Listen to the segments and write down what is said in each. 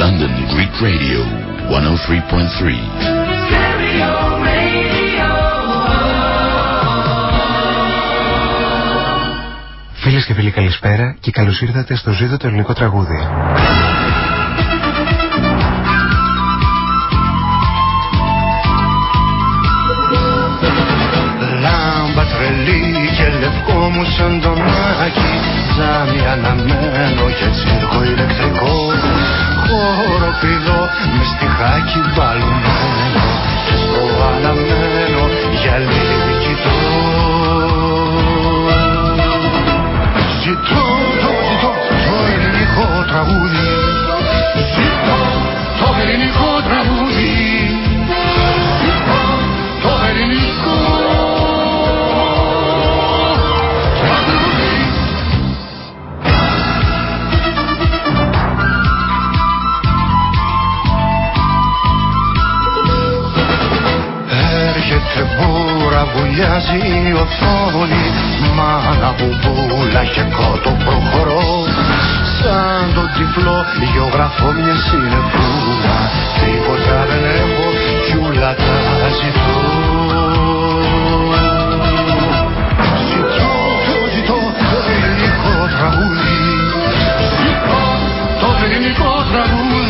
London Greek Radio 103.3. Φίλες και φίλοι καλησπέρα και καλώς ήρθατε στο ζήτο το ελληνικό τραγούδι. Λάμπα τρελή και λευκό μου σαν τον Άκη Ζάμι αναμένο και τσίρκο ηλεκτρικό Χοροπηδό μες στιχάκι μπαλουμένο Και στο αναμένο γυαλί κοιτώ. Ζητώ, το ζητώ, το ελληνικό τραγούδι. Ζητώ, το ελληνικό βουλιάζει η οθόνη Μάνα μπουμπούλα και κότο προχωρώ. Σαν τον τυφλό γεωγραφώ μια συνεφούλα Τίποτα δεν έχω κι ούλα τα ζητώ. Ζητώ, το ζητώ, το ελληνικό τραγούδι. Ζητώ, το ελληνικό τραγούδι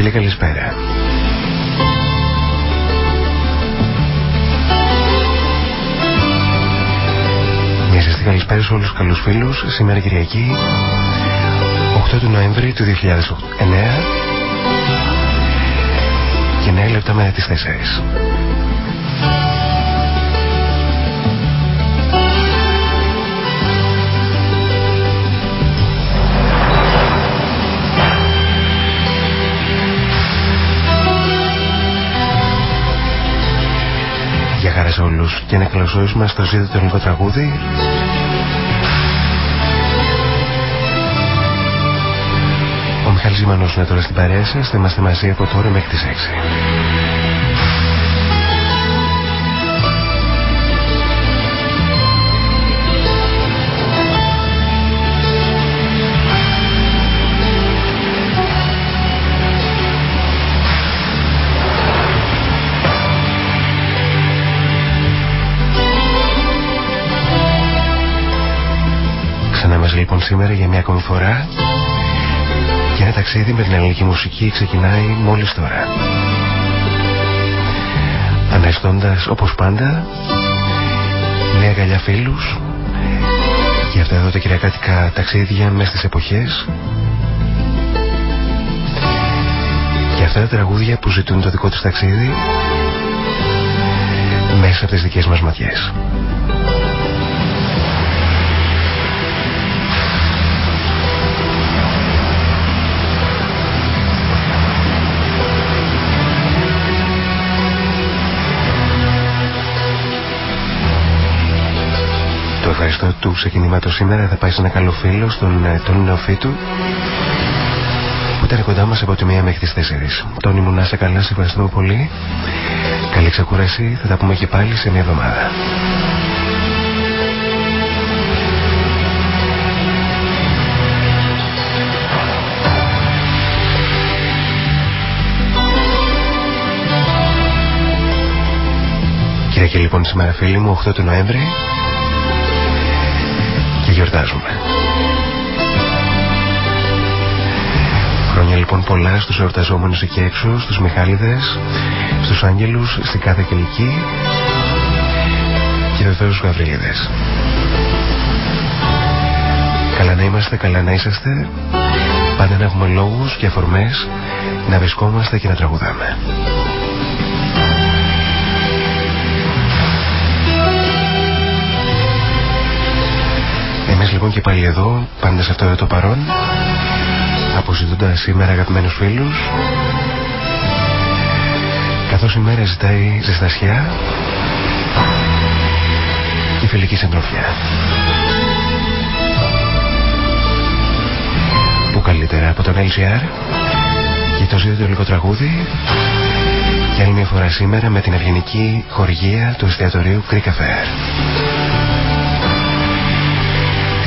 Φίλες και φίλοι καλησπέρα. Μια ζεστή καλησπέρα σε όλους τους καλούς φίλους. Σήμερα Κυριακή 8 του Νοέμβρη του 2009 και 9 λεπτά μετά τις 4. Για χαρά σε όλους. Και ένα καλωσόρισμα στο ζήτο το ελληνικό τραγούδι. Ο Μιχάλης Ζημανός είναι τώρα στην παρέα σας. Θα είμαστε μαζί από τώρα μέχρι τις 6 σήμερα για μια ακόμη φορά και ένα ταξίδι με την ελληνική μουσική ξεκινάει μόλις τώρα. Αναστώντας όπως πάντα μια αγκαλιά φίλους για αυτά εδώ τα κυριακάτικα ταξίδια μέσα στις εποχές και αυτά τα τραγούδια που ζητούν το δικό τους ταξίδι μέσα από τις δικές μας ματιές. Ευχαριστώ του ξεκινήματος σήμερα θα πάει σε ένα καλό φίλο στον ε, τον Νεοφύτου που ήταν κοντά μας από τη μία μέχρι τις 4. Τόνι μου να είσαι καλά, σε ευχαριστούμε πολύ. Καλή ξεκούραση, θα τα πούμε και πάλι σε μια εβδομάδα. Κυριακή λοιπόν σήμερα φίλοι μου 8 του Νοέμβρη και γιορτάζουμε. Χρόνια λοιπόν πολλά στους εορταζόμενους εκεί έξω, στους Μιχάλιδες, στους Άγγελους, στην κάθε κελική και βεβαίως στους Γαβρίλιδες. Καλά να είμαστε, καλά να είσαστε, πάντα να έχουμε λόγους και αφορμές να βρισκόμαστε και να τραγουδάμε. Εμείς λοιπόν και πάλι εδώ, πάντα σε αυτό το παρόν, αποζητώντας σήμερα αγαπημένους φίλους, καθώς η μέρα ζητάει ζεστασιά και φιλική συντροφιά. Πού καλύτερα από τον LGR και το ζήτητο λίγο τραγούδι και άλλη μια φορά σήμερα με την ευγενική χορηγία του εστιατορίου Greek Affair.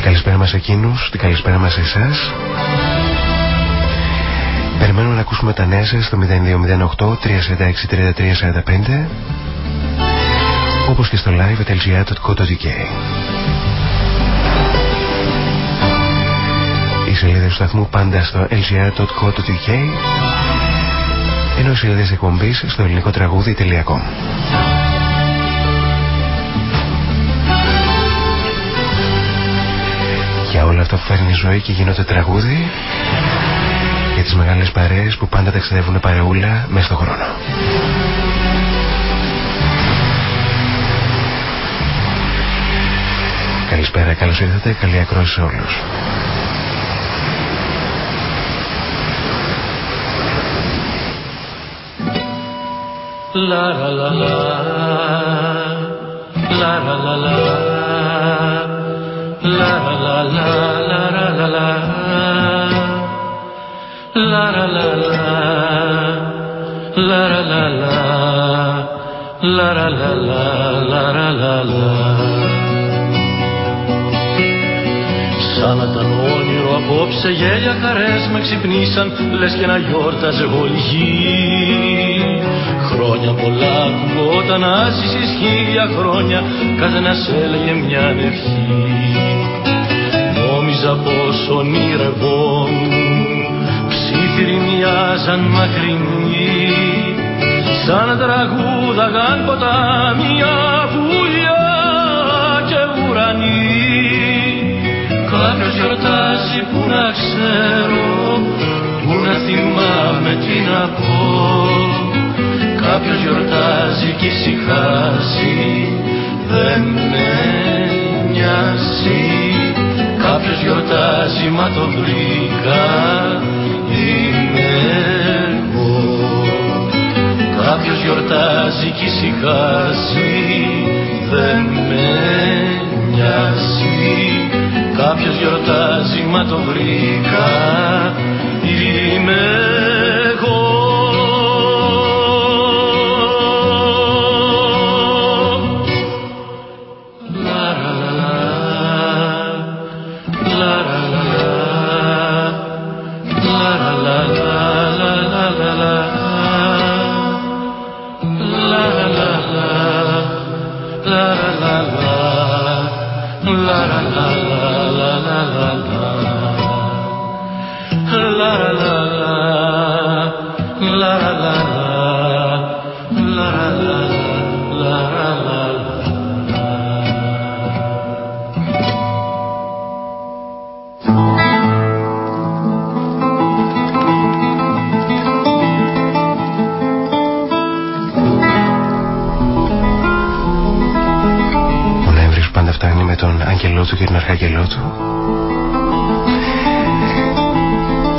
Την καλησπέρα μας εκείνους, την καλησπέρα μας εσάς. Περιμένουμε να ακούσουμε τα νέα σας στο 0208 346 3345 όπως και στο live.lgr.co.uk Οι σελίδες του σταθμού πάντα στο lgr.co.uk ενώ οι σελίδες εκπομπής στο ελληνικό Για όλα αυτά που φέρνει ζωή και γίνονται τραγούδι για τις μεγάλες παρέες που πάντα ταξιδεύουν παρεούλα μέσα στον χρόνο. Καλησπέρα, καλώς ήρθατε, καλή ακρόαση σε όλους. La la la la La la la la Σαν να ήταν όνειρο απόψε γέλια χαρές με ξυπνήσαν Λες και να γιόρταζε όλη γη Χρόνια πολλά κουμπόταν να ζήσεις χίλια χρόνια Καθένας έλεγε μια ευχή Νόμιζα πως ονειρευόμουν Ψήφιροι μοιάζαν μακρινοί Σαν τραγούδαγαν ποτάμια βουλιά και ουρανοί Κάποιος γιορτάζει που να ξέρω Που να θυμάμαι τι να πω. Κάποιος γιορτάζει κι ησυχάζει Δεν με νοιάζει Κάποιος γιορτάζει μα το βρήκα. Είμαι εγώ. Κάποιος γιορτάζει κι ησυχάζει Δεν με νοιάζει. Κάποιος γιορτάζει μα το βρήκα. Είμαι αγγελό του και τον αρχαγγελό του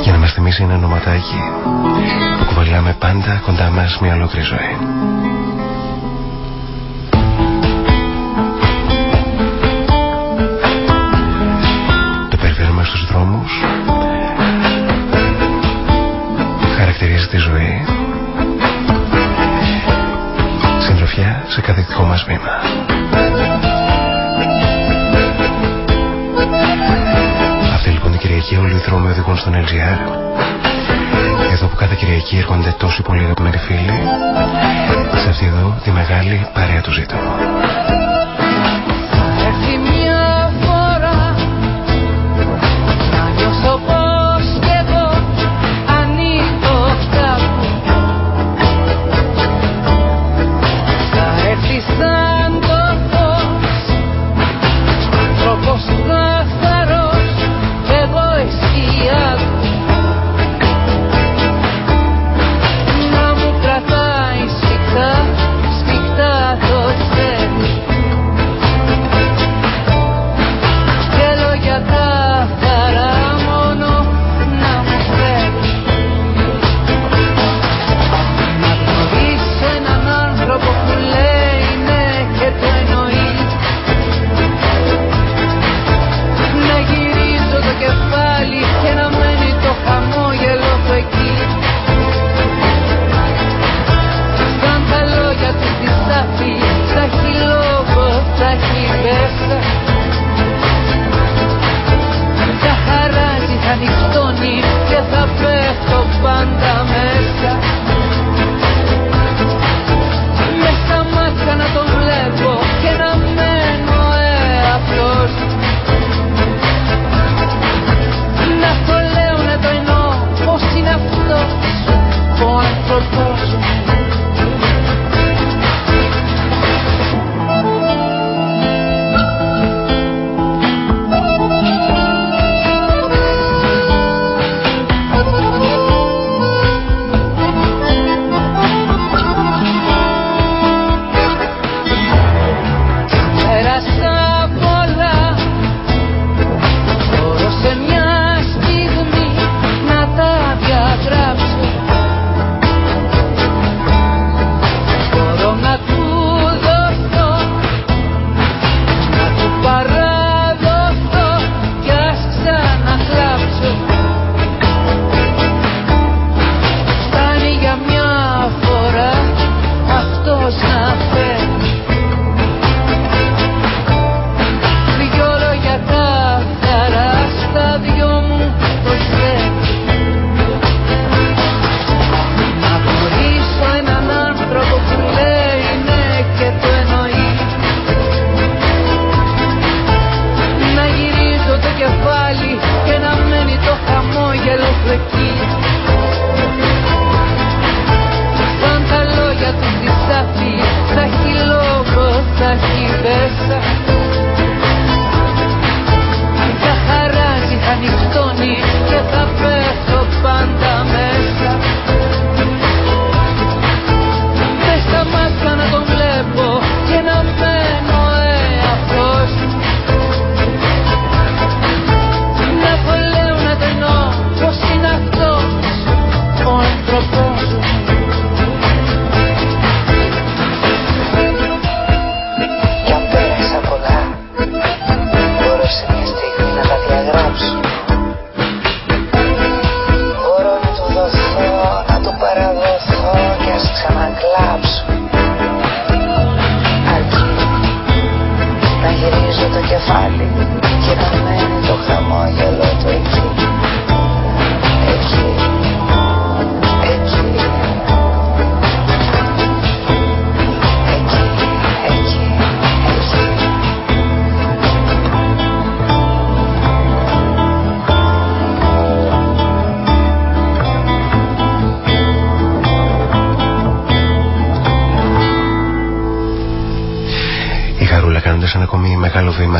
για να μας θυμίσει ένα ονοματάκι που κουβαλάμε πάντα κοντά μας μια ολόκληρη ζωή. Οδηγούν στον LGR Εδώ που κάθε Κυριακή έρχονται τόσοι πολύ αγαπημένοι φίλοι Σε αυτή εδώ τη μεγάλη παρέα του ζήτω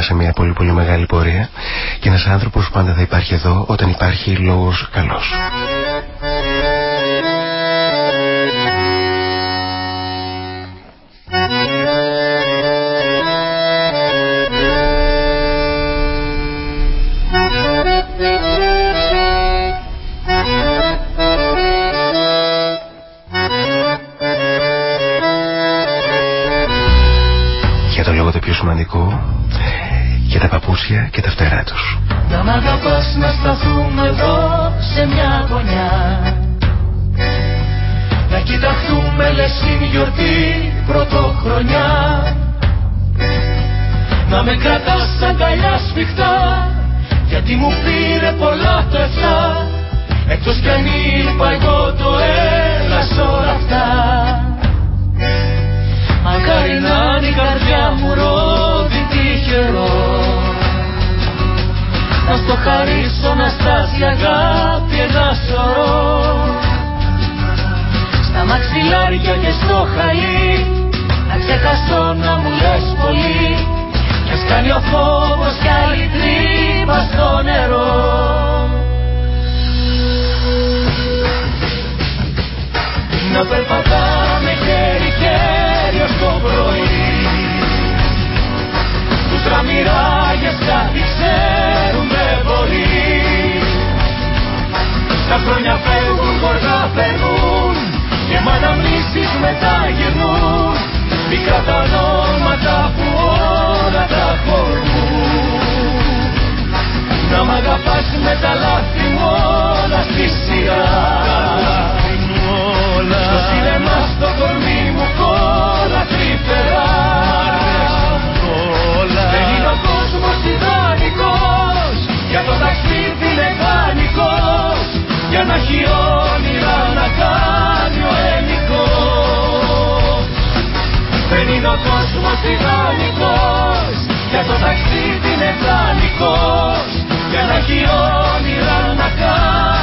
σε μια πολύ πολύ μεγάλη πορεία. Και ένας άνθρωπος πάντα θα υπάρχει εδώ όταν υπάρχει λόγος έχει όνειρα να κάνει ο ελληνικός. Δεν είναι ο κόσμος ιδανικός Για το ταξίδι λεγανικός Για να έχει όνειρα να κάνει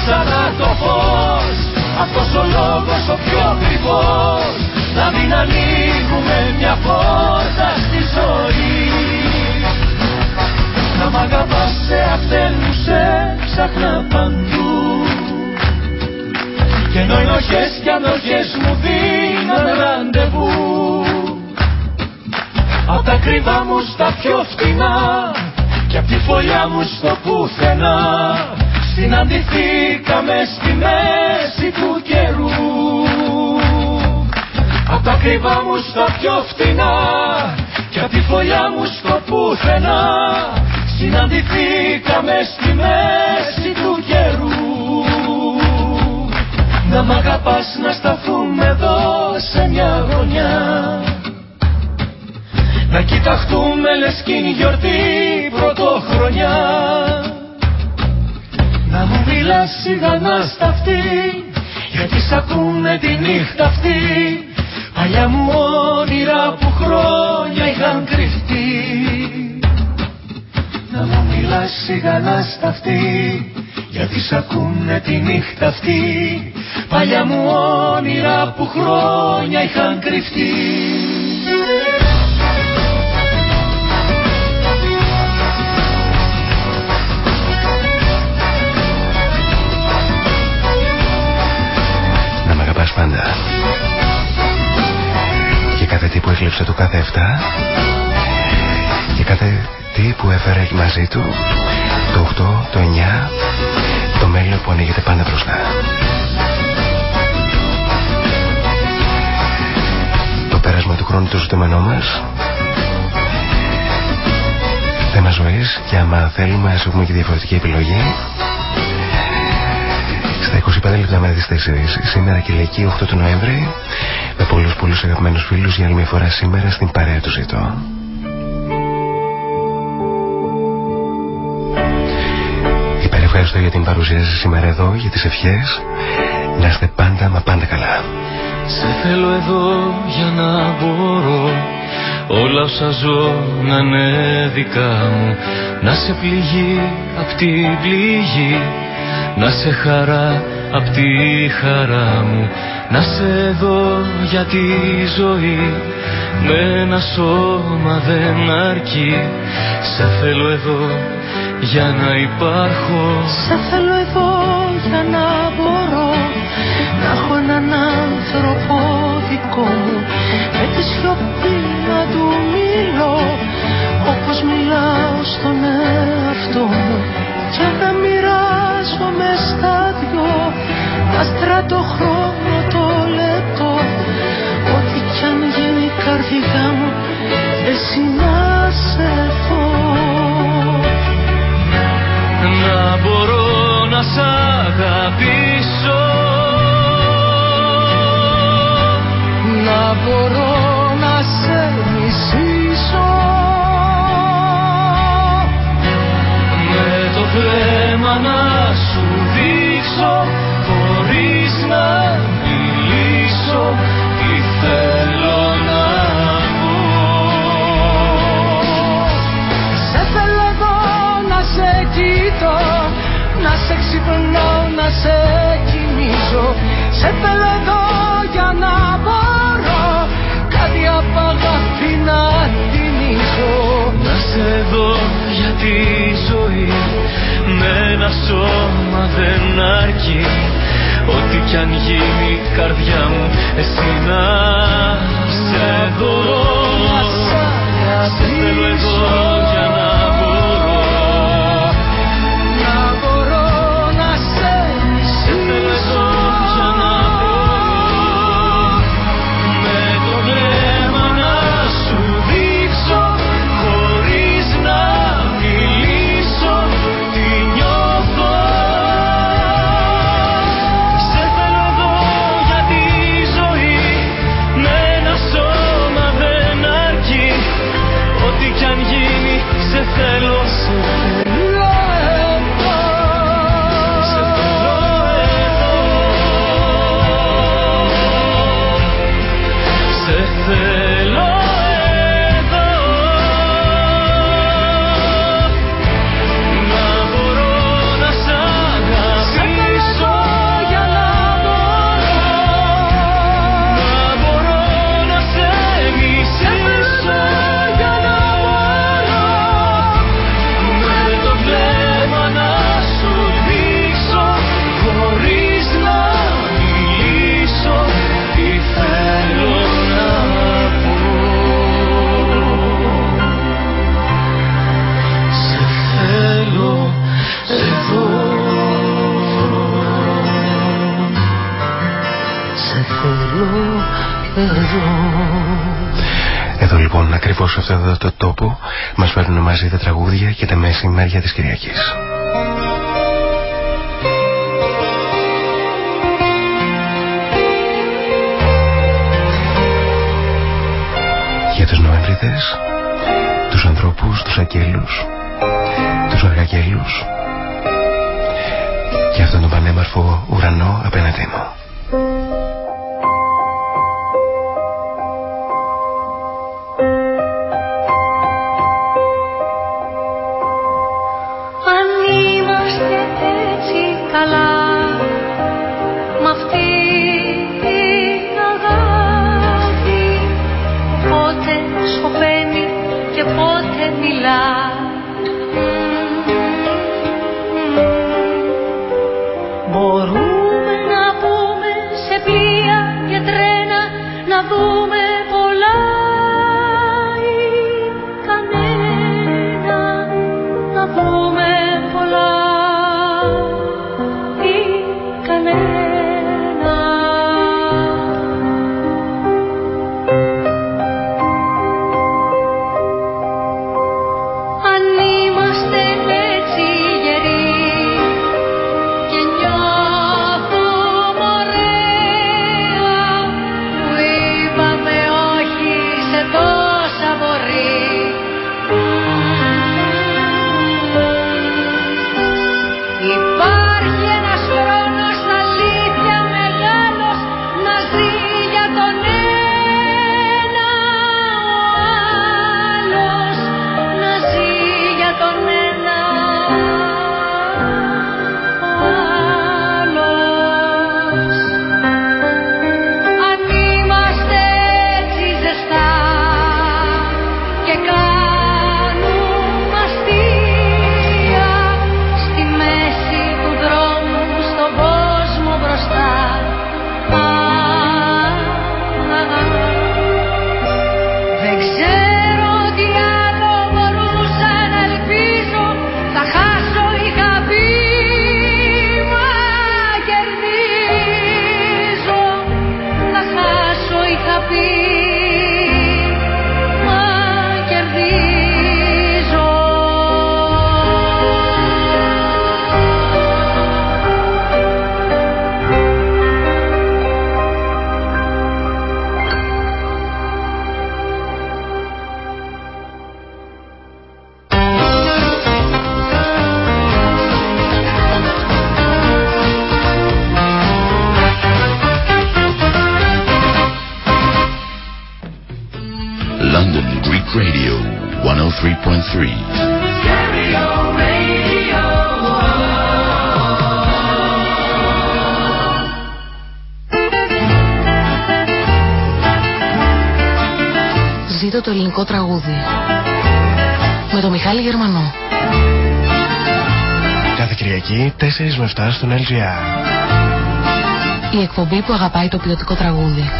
ξανά το φως Αυτός ο λόγος ο πιο ακριβώς Να μην ανοίγουμε μια πόρτα στη ζωή. Να μ' αγαπάς σε αυτήν που σε ψάχνα παντού. Και ενώ οι νοχές και ανοχές μου δίναν ραντεβού Απ' τα κρύβα μου στα πιο φτηνά Και απ' τη φωλιά μου στο πουθενά Συναντηθήκαμε στη μέση του καιρού. Απ' τα κρύβα μου στα πιο φτηνά Και απ' τη φωλιά μου στο πουθενά. Συναντηθήκαμε στη μέση του καιρού. Να μ' αγαπάς να σταθούμε εδώ σε μια γωνιά. Να κοιταχτούμε λες κι είναι γιορτή πρωτοχρονιά. Να μου μιλάς σιγανά στα αυτή Γιατί σ' ακούνε τη νύχτα αυτή. Παλιά μου όνειρα που χρόνια είχαν κρυφτεί. Να μου μιλάς σιγανά στα αυτή γιατί σ' ακούνε τη νύχτα αυτή. Παλιά μου όνειρα που χρόνια είχαν κρυφτεί πάντα. Και κάθε τι που έκλειψε το κάθε εφτά. Και κάθε τι που έφερε μαζί του. Το 8, το 9 Το μέλλον που ανοίγεται πάντα μπροστά. Πέρασμα του χρόνου το ζητούμενό μας. Θέμα ζωής. Και άμα θέλουμε ας έχουμε και διαφορετική επιλογή στα 25 λεπτά μετά τις 4 σήμερα Κυριακή 8 του Νοέμβρη με πολλούς πολλούς αγαπημένους φίλους για άλλη μια φορά σήμερα στην παρέα του ζητώ. Υπερευχαριστώ για την παρουσία σας σήμερα εδώ για τις ευχές. Να είστε πάντα μα πάντα καλά. Σε θέλω εδώ για να μπορώ Όλα όσα ζω να είναι δικά μου. Να σε πληγεί απ' την πληγή Να σε χαρά απ' τη χαρά μου. Να σε δω για τη ζωή. Με ένα σώμα δεν αρκεί. Σε θέλω εδώ για να υπάρχω. Σε θέλω εδώ για να μπορώ. Να έχω έναν άνθρωπο δικό. Μου Με τη σιωπή να του μιλώ. Όπως μιλάω στον εαυτό μου. Και να μοιράζομαι στα δυο Τα στρατοχρόνο το λεπτό. Ό,τι κι αν γίνει η καρδιά μου Εσύ να σε δω να μπορώ να σ' αγαπήσω. Να μπορώ να σε μισήσω. Με το βλέμμα να σου δείξω χωρίς να μιλήσω τι θέλω να πω. Σε θέλω εδώ να σε κοιτώ να σε ξυπνώ να σε κοιμήσω Σε θέλω εδώ για να μπορώ κάτι απ' αγάπη να θυμίσω Να σε δω ένα σώμα δεν αρκεί. Ό,τι κι αν γίνει η καρδιά μου Εσύ να σε δω. Σε θέλω εδώ για να λοιπόν ακριβώς σε αυτό εδώ το τόπο μας φέρνουν μαζί τα τραγούδια και τα μεσημέρια της Κυριακής. Για τους Νοέμβριδες, τους ανθρώπους, τους αγγέλους, τους αργαγγέλους και αυτόν τον πανέμορφο ουρανό απέναντί μου. 4 με 7 στον LGR. Η εκπομπή που αγαπάει το ποιοτικό τραγούδι.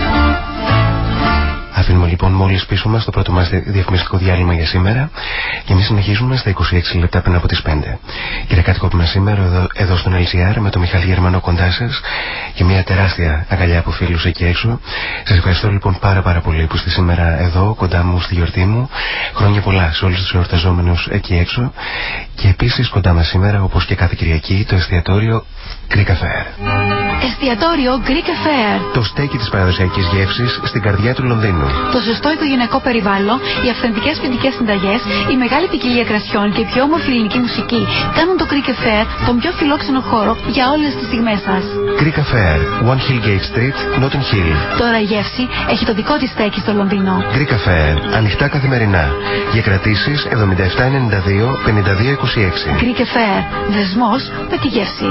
Αφήνουμε λοιπόν μόλις πίσω μας το πρώτο μας διαφημιστικό διάλειμμα για σήμερα και εμείς συνεχίζουμε στα 26 λεπτά πριν από τις 5. Κύριε κάτοικο σήμερα εδώ, εδώ στον LCR με τον Μιχάλη Γερμανό κοντά σας και μια τεράστια αγκαλιά από φίλους εκεί έξω. Σας ευχαριστώ λοιπόν πάρα πάρα πολύ που είστε σήμερα εδώ κοντά μου στη γιορτή μου. Χρόνια πολλά σε όλους τους εορταζόμενους εκεί έξω και επίσης κοντά μας σήμερα όπως και κάθε Κυριακή το εστιατόριο Greek Affair. Εστιατόριο Greek Affair. Το στέκι της παραδοσιακής γεύσης στην καρδιά του Λονδίνου. Το σωστό οικογενειακό περιβάλλον, οι αυθεντικές ποινικέ συνταγές, η μεγάλη ποικιλία κρασιών και η πιο όμορφη ελληνική μουσική κάνουν το Greek Affair τον πιο φιλόξενο χώρο για όλες τις στιγμές σας. Greek Affair, One Hill Gate Street, Notting Hill. Τώρα η γεύση έχει το δικό της στέκι στο Λονδίνο. Greek Affair, ανοιχτά καθημερινά. Για κρατήσεις 7792-5226. Greek Affair, δεσμός με τη γεύση.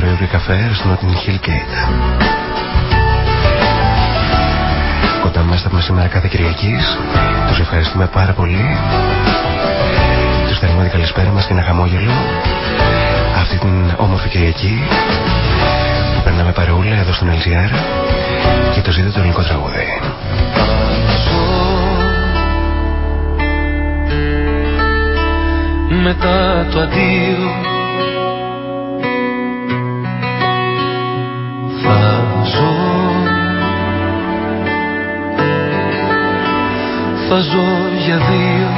Το εστιατόριο Greek Affair στο Notting Hill Gate. Κοντά μας θα πούμε σήμερα κάθε Κυριακής. Τους ευχαριστούμε πάρα πολύ. Τους στέλνουμε την καλησπέρα μας και ένα χαμόγελο. Αυτή την όμορφη Κυριακή που περνάμε παρεούλα εδώ στον LGR και το ζήτω το ελληνικό τραγούδι. μετά το αντίο θα ζω. Θα ζω για δύο.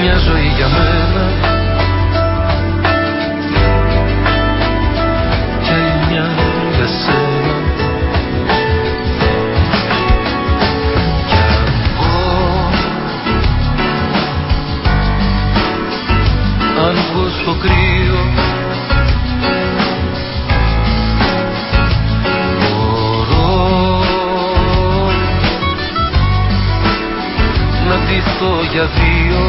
Μια ζωή για μένα. Και άλλη μια για σένα βγω στο κρύο. Μπορώ να ντυθώ για δύο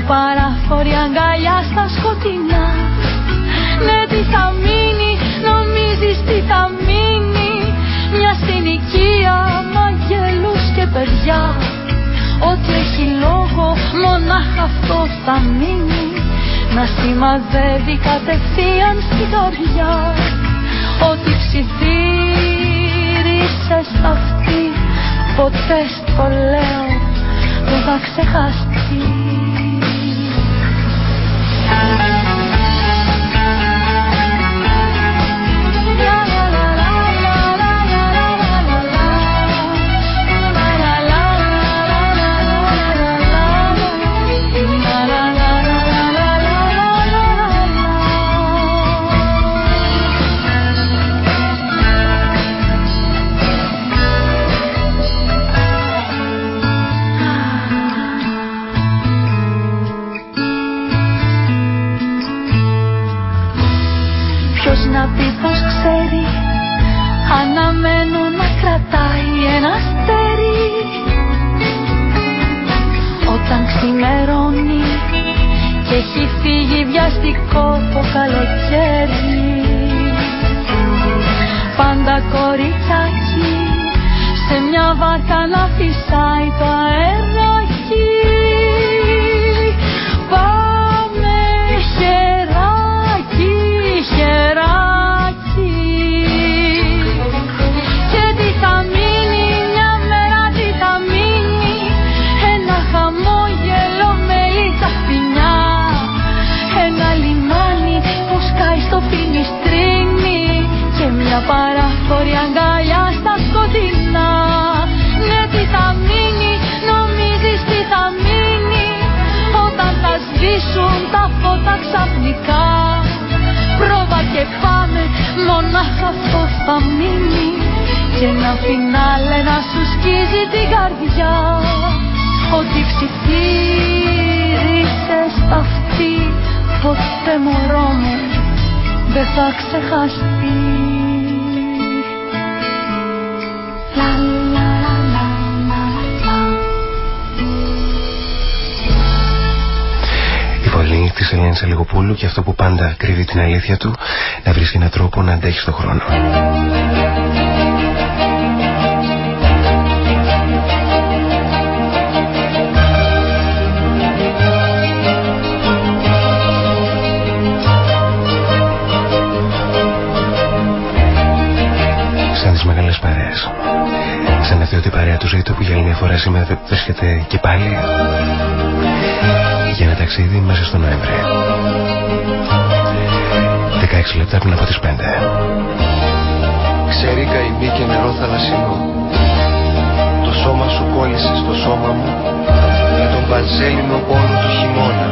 και μια παράφορη αγκαλιά στα σκοτεινά. Ναι τι θα μείνει, νομίζεις τι θα μείνει. Μια συνοικία μαγελούς και παιδιά. Ό,τι έχει λόγο μονάχα αυτό θα μείνει. Να σημαδεύει κατευθείαν στην καρδιά. Ό,τι ψιθύρισες αυτή Ποτέ στο λέω δεν θα ξεχαστεί Thank you. Κρύβει την αλήθεια του να βρίσκει έναν τρόπο να αντέχεις στον χρόνο. Του ζωή του που για άλλη μια φορά σήμερα βρίσκεται και πάλι για ένα ταξίδι μέσα στο Νοέμβρη. 16 λεπτά πριν από τις 5. Ξέρει καημή και νερό θαλασσινό Το σώμα σου κόλλησε στο σώμα μου Με τον πανσέλινο πόνο του χειμώνα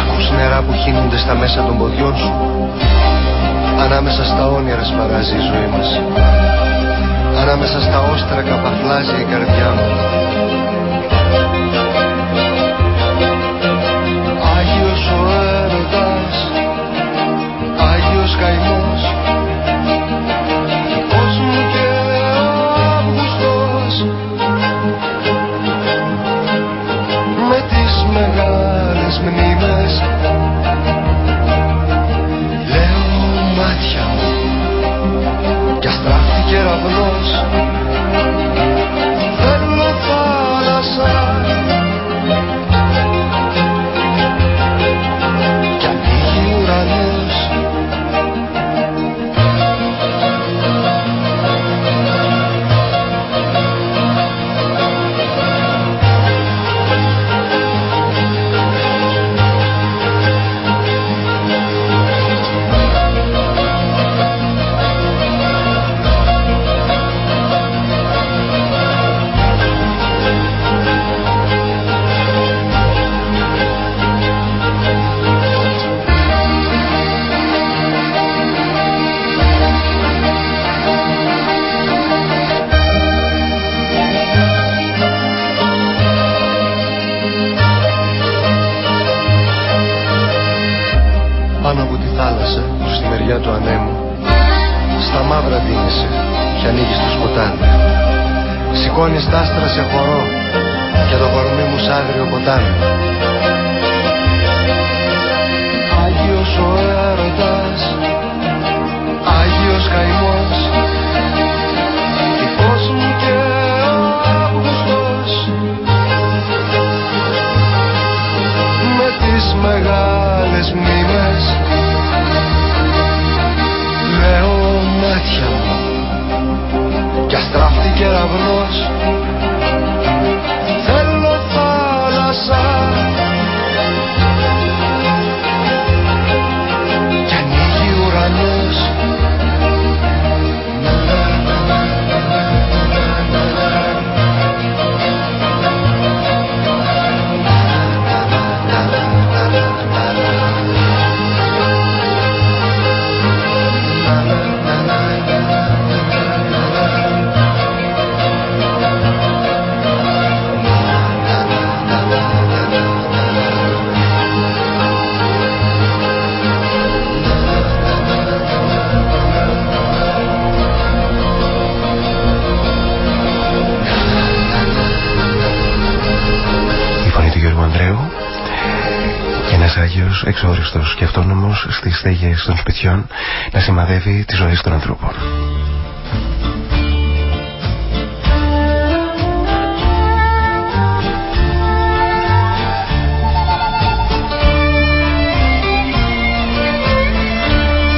Ακούς νερά που χύνονται στα μέσα των ποδιών σου Ανάμεσα στα όνειρα σπαράζει η ζωή μας. Ανάμεσα στα όστρακα παφλάζει η καρδιά μου Άγιος εξόριστος και αυτόνομος στις στέγες των σπιτιών να σημαδεύει τις ζωές των ανθρώπων.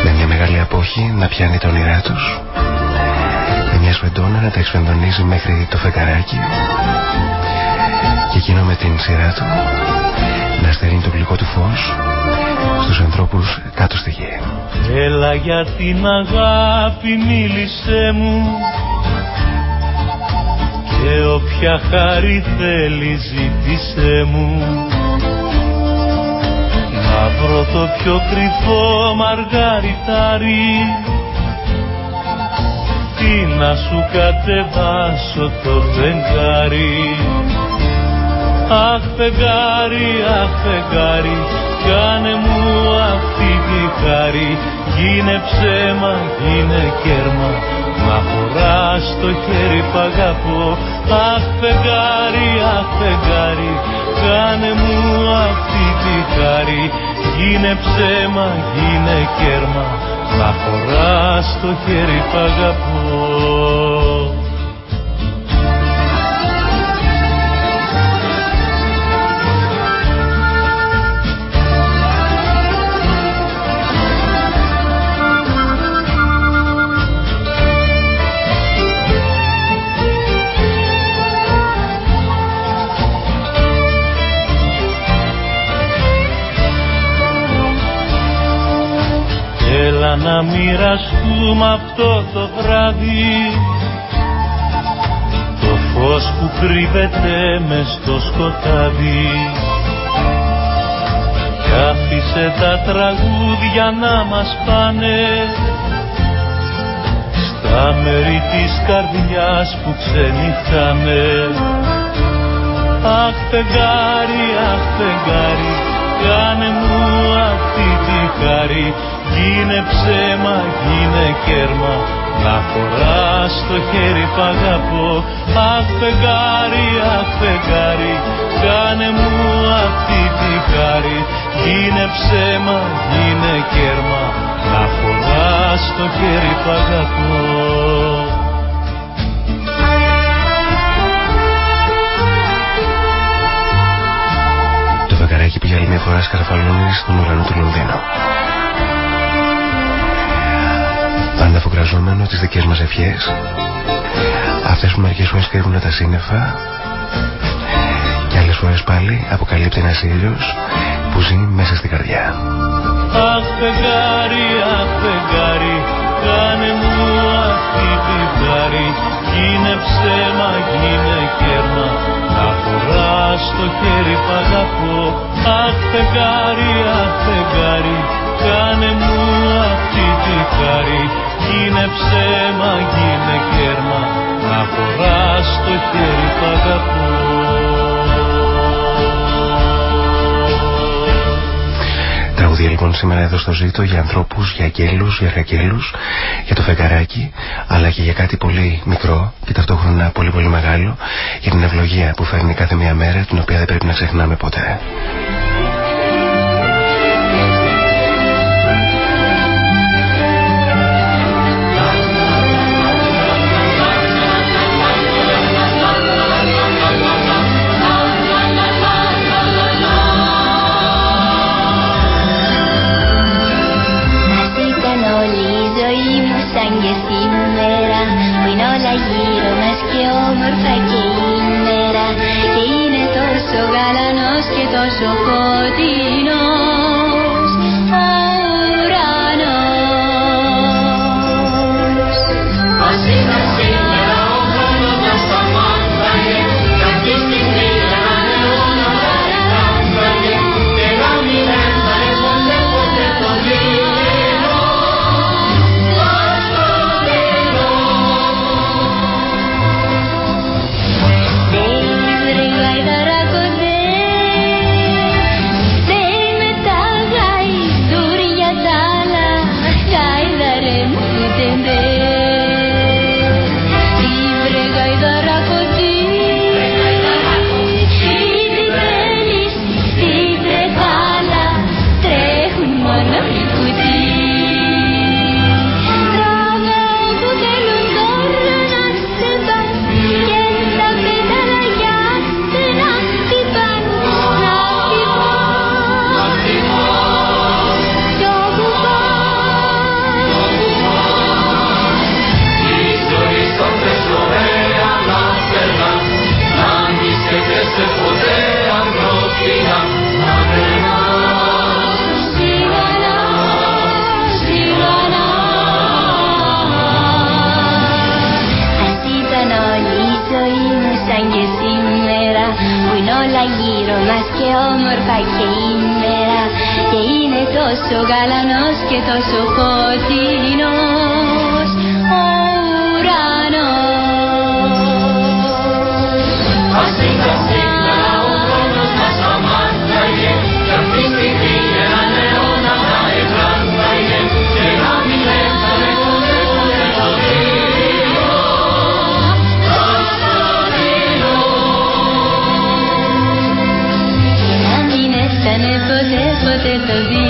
Με μια μεγάλη απόχη να πιάνει τα όνειρά τους. Με μια σφεντόνα να τα εξφεντονίζει μέχρι το φεγγαράκι. Και εκείνο με την σειρά του να στερεί το γλυκό του φως στους ανθρώπους κάτω στη γη. Έλα για την αγάπη μίλησέ μου. Και όποια χάρη θέλει ζήτησέ μου. Να βρω το πιο κρυφό μαργαριτάρι. Τι να σου κατεβάσω το φεγγάρι Αχ φεγγάρι, αχ φεγγάρι, κάνε μου αυτή τη χάρη. Γίνε ψέμα, γίνε κέρμα, να χωράς το χέρι π' αγαπώ. Αχ φεγγάρι, αχ φεγγάρι, κάνε μου αυτή τη χάρη. Γίνε ψέμα, γίνε κέρμα, να χωράς το χέρι π' αγαπώ να μοιραστούμε αυτό το βράδυ. Το φως που κρύβεται μες στο σκοτάδι. Κι άφησε τα τραγούδια να μας πάνε. Στα μέρη της καρδιάς που ξενυχτάμε Αχ φεγγάρι, αχ φεγγάρι, κάνε μου αυτή τη χάρη Γίνε ψέμα, γίνε κέρμα, να χωράς το χέρι π' αγαπώ. Αχ φεγγάρι, αχ φεγγάρι, κάνε μου αυτή τη χάρη. Γίνε ψέμα, γίνε κέρμα, να χωράς το χέρι π' αγαπώ. Το φεγγαράκι πήγε άλλη μια φορά σκαρφαλώνει στον ουρανό του Λονδίνου. Πάντα αφουγκραζόμενο τις δικές μας ευχές. Αυτές που μερικές φορές κρύβουν τα σύννεφα Και άλλες φορές πάλι αποκαλύπτει ένας ήλιος που ζει μέσα στην καρδιά. Αχ φεγγάρι, αχ φεγγάρι, κάνε μου αυτή τη χάρη Γίνε ψέμα, γίνε κέρμα, να χωράς το χέρι π' αγαπώ. Αχ φεγγάρι, αχ φεγγάρι, κάνε μου αυτή τη χάρη Γίνε ψέμα, γίνε κέρμα, να χωράς το χέρι π' αγαπώ τραγούδια λοιπόν σήμερα εδώ στο ζήτο για ανθρώπους, για αγγέλους, για αρχαγγέλους, για το φεγγαράκι, αλλά και για κάτι πολύ μικρό και ταυτόχρονα πολύ πολύ μεγάλο, για την ευλογία που φέρνει κάθε μία μέρα, την οποία δεν πρέπει να ξεχνάμε ποτέ. όμορφα και ημέρα και είναι τόσο γαλανός και τόσο φωτεινός peut-être, peut-être vivre.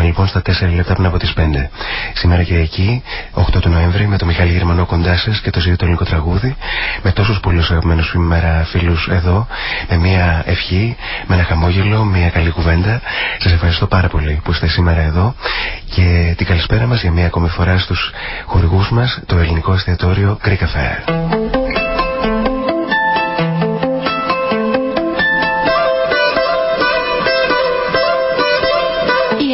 Φτάσαμε λοιπόν στα 4 λεπτά πριν από τις 5. Σήμερα και εκεί, 8 του Νοέμβρη, με το Μιχάλη Γερμανό κοντά σας και το ζήτητο το ελληνικό τραγούδι, με τόσους πολλούς αγαπημένους σήμερα φίλους εδώ, με μια ευχή, με ένα χαμόγελο, μια καλή κουβέντα. Σας ευχαριστώ πάρα πολύ που είστε σήμερα εδώ και την καλησπέρα μας για μια ακόμη φορά στους χορηγούς μας, το ελληνικό εστιατόριο Greek Affair.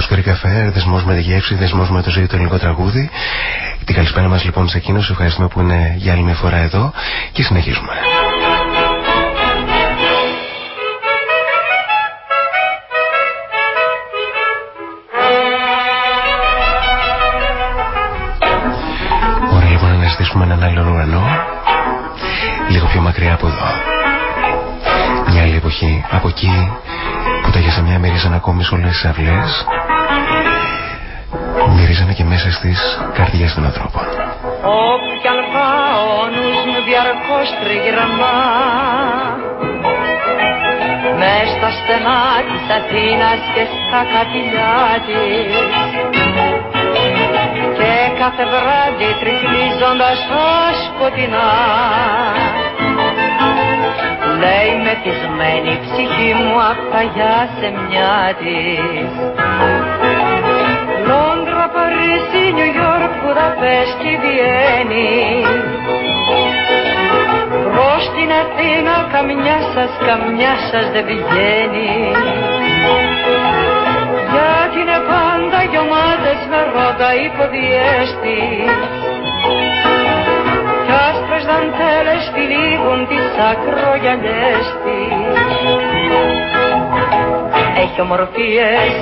Έτσι ακριβώ, Greek Affair, δεσμός με τη γεύση, δεσμός με το ζήτητο ελληνικό τραγούδι. Την καλησπέρα μας λοιπόν σε εκείνους, ευχαριστούμε που είναι για άλλη μια φορά εδώ και συνεχίζουμε. Ωραία λοιπόν να αναζητήσουμε έναν άλλον ουρανό, λίγο πιο μακριά από εδώ. Μια άλλη εποχή, από εκεί που τα γιασεμιά μυρίζαν ακόμη σε όλες τις αυλές, μυρίζανε και μέσα στις καρδιές των ανθρώπων. Όποιαν πάω, ο νους μου διαρκώς τριγραμμά Μες στα στενά της Αθήνας και στα κατηλιά της Και κάθε βράδυ τρικλίζοντας τα σκοτεινά Λέει μεθυσμένη ψυχή μου απ' τα σε μια της. Λόντρα, Παρίσι, Νιου Γιόρκ, Βουδαπέστη, Βιέννη. Προς την Αθήνα καμιά σας, καμιά σας δεν πηγαίνει. Γιατί είναι πάντα γεμάτες με ρόγα υποδιέστη Κι άσπρες δαντέλες τυλίγουν τις ακρογιαλιές Έχει ομορφίες,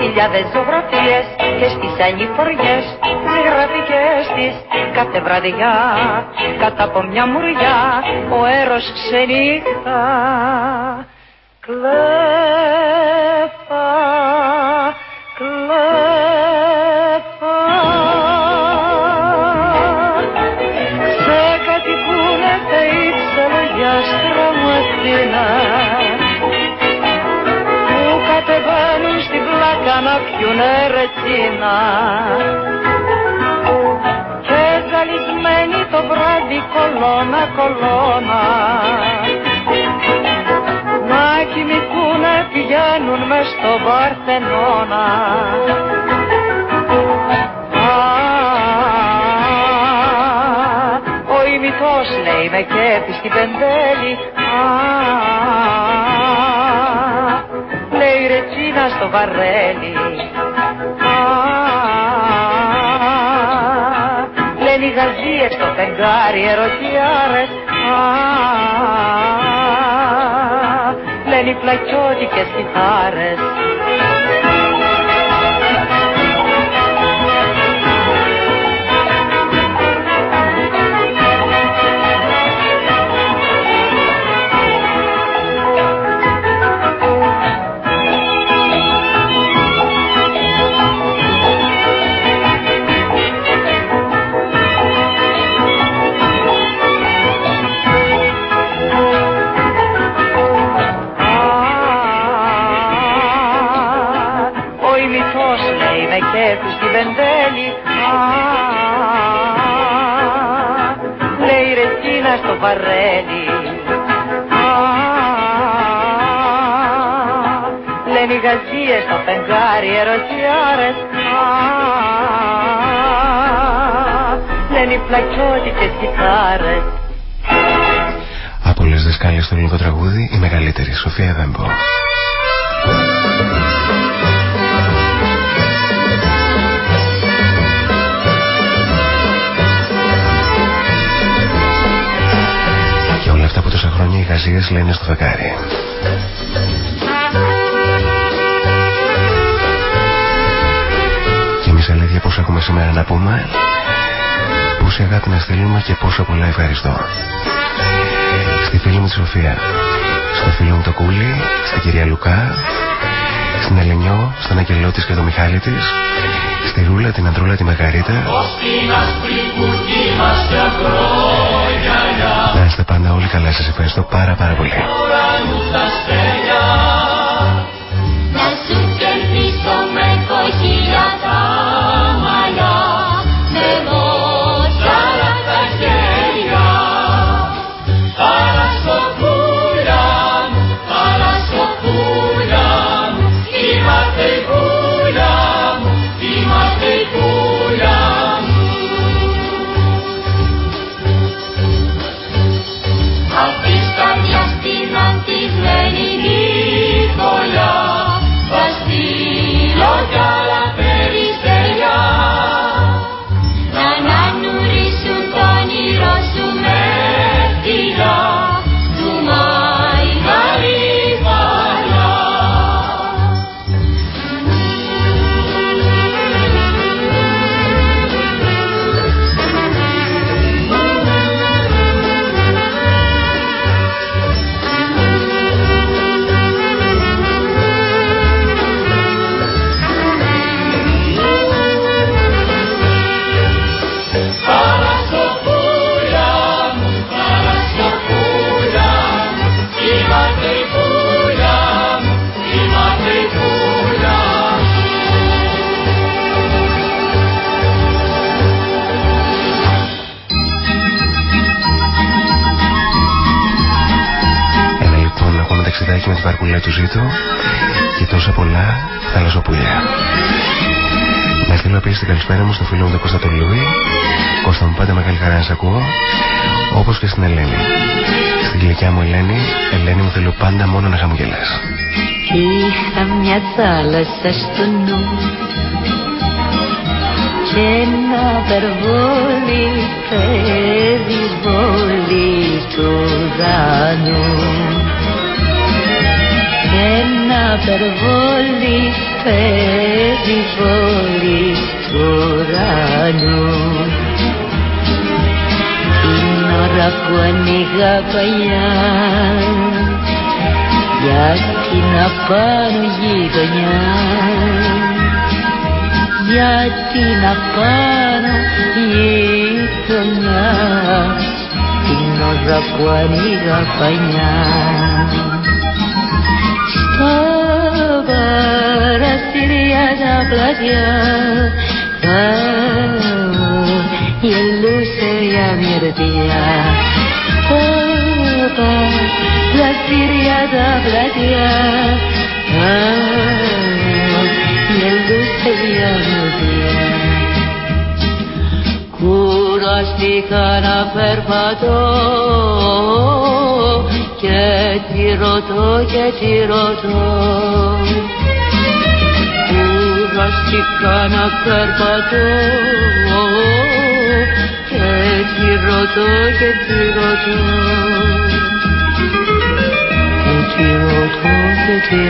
χιλιάδες ζωγραφίες και στις ανηφοριές τις γραφικές της. Κάθε βραδιά κάτω από μια μουριά ο έρος ξενύχτα κλέφα, να πιουνε ρετσίνα το βράδυ κολόνα κολόνα. Να κοιμηθούνε πηγαίνουν μες στο Παρθενώνα ο ημιτός λέει με κέφι στην πεντέλη λέει ρετσίνα στο βαρέλι γαζίες στο φεγγάρι ερωτιάρες. Λένε οι πλακιώτικες κιθάρες φεγγάρι ερωτιάρες λένε οι πλακιώτικες κιθάρες. Από όλες δασκάλες στο ελληνικό τραγούδι η μεγαλύτερη Σοφία Δέμπο χρόνια οι γαζίες λένε στο φεγγάρι. Και εμείς αλήθεια πώς έχουμε σήμερα να πούμε. Πόση αγάπη να στείλουμε και πόσο πολλά ευχαριστώ. Στη φίλη μου τη Σοφία Στο φίλο μου το Κούλι Στην κυρία Λουκά Στην Ελενιό, στον Αγγελό της και τον Μιχάλη της Στη Ρούλα, την Αντρούλα, τη Μεγαρίτα Να είστε πάντα όλοι καλά, σας ευχαριστώ πάρα πάρα πολύ βαρκουλά του ζήτω και τόσα πολλά θαλασσοπουλιά. Να στείλω επίση την καλησπέρα μου στο φίλο μου τον Κώστα τον Λούι. Κώστα μου πάντα μεγάλη χαρά να σε ακούω, όπως και στην Ελένη. Στην γλυκιά μου Ελένη, Ελένη μου θέλω πάντα μόνο να χαμογελάς. Είχα μια θάλασσα στο νου και ένα περβόλι περιβόλι του δάνου ένα περβόλι περιβόλι του ουρανού την ώρα που ανοίγα παλιά γιατί να πάρω γειτονιά. Γιατί να πάρω γειτονιά. Την ώρα που ανοίγα πανιά παραστηρία τα πλατιά γελούσε η αμυρδιά στα πλαστήρια τα πλατιά γελούσε η αμυρδιά κουραστήκα να περπατώ και τι ρωτώ και τι ρωτώ κουραστήκα να περπατώ. Και τι ρωτώ και τι ρωτώ. Και τι ρωτώ και τι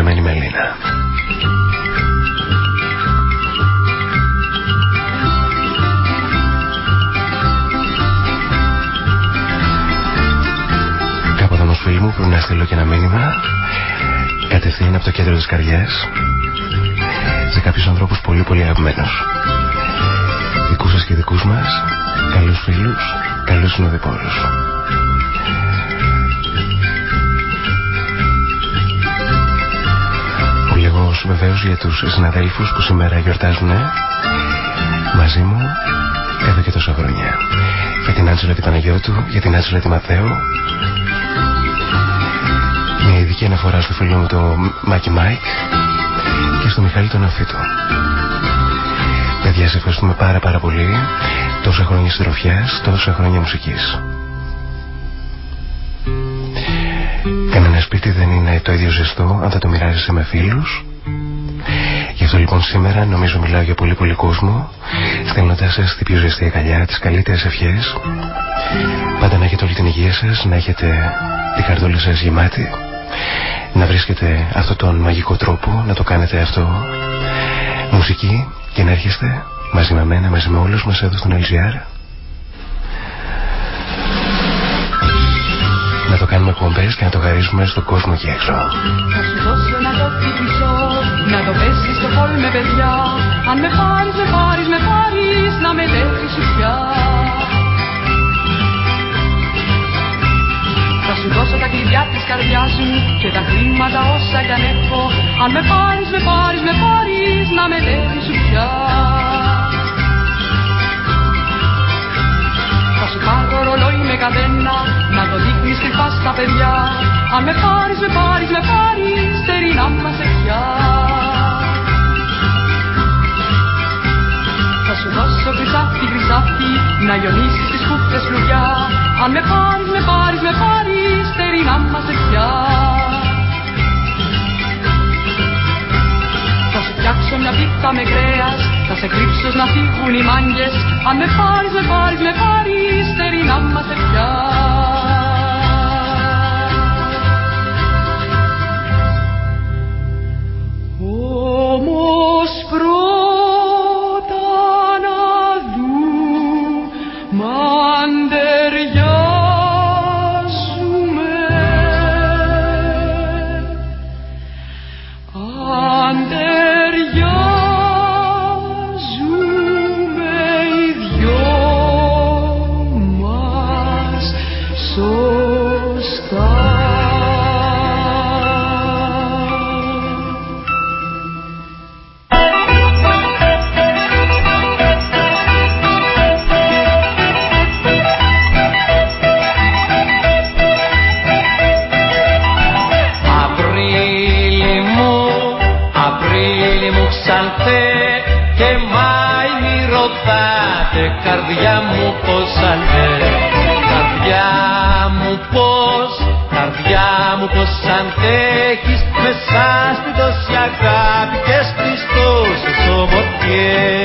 και πάντα λατρεμένη Μελίνα. Κάποτε όμως φίλοι μου πρέπει να στείλω και ένα μήνυμα. Κατευθείαν από το κέντρο της καρδιάς σε κάποιους ανθρώπους πολύ πολύ αγαπημένους. Δικούς σας και δικούς μας. Καλούς φίλους, καλούς συνοδοιπόρους Ο λόγος βεβαίως για τους συναδέλφους που σήμερα γιορτάζουν μαζί μου εδώ και τόσα χρόνια για την Άντζελα την Παναγιώτου, για την Άντζελα τη Ματθαίου μια ειδική αναφορά στο φίλο μου το Μάκη Μάικ και στο Μιχάλη το Νεοφύτου Παιδιά, σε ευχαριστούμε πάρα πάρα πολύ. Τόσα χρόνια συντροφιάς, τόσα χρόνια μουσικής. Κανένα σπίτι δεν είναι το ίδιο ζεστό αν δεν το μοιράζεσαι με φίλους. Γι' αυτό λοιπόν σήμερα νομίζω μιλάω για πολύ πολύ κόσμο στέλνοντας σας την πιο ζεστή αγκαλιά, τις καλύτερες ευχές. Πάντα να έχετε όλη την υγεία σας να έχετε την καρδόλα σας γεμάτη να βρίσκετε αυτόν τον μαγικό τρόπο να το κάνετε αυτό. Μουσική και να έρχεστε μαζί με μένα, μαζί με όλους μας εδώ στον LGR το κάνουμε κομπές και να το χαρίσουμε στον κόσμο εκεί έξω. Θα σου δώσω να το χτυπήσω, να το πέσεις στο πόλ με παιδιά. Αν με πάρεις, με πάρεις, με πάρεις, να με δέχεις σου πια. Θα σου δώσω τα κλειδιά της καρδιάς μου και τα χρήματα όσα κι αν έχω. Αν με πάρεις, με πάρεις, με πάρεις, να με δέχεις σου πια σου πάρω ρολόι με καδένα να το δείχνεις κρυφά στα παιδιά. Αν με πάρεις, με πάρεις, με πάρεις, στερινά μας πια. Θα σου δώσω χρυσάφι, χρυσάφι, να γιονίσεις τις κούφτες φλουριά Αν με πάρεις, με πάρεις, με πάρεις, στερινά μας πια φτιάξω μια πίτα με κρέας Θα σε κρύψω να φύγουν οι μάγκες Αν με πάρεις, με πάρεις, με πάρεις Στερινά μας πια καρδιά μου πως αν Καρδιά μου πως, καρδιά μου πως αντέχεις μέσα στην τόση αγάπη και στις τόσες ομορφιές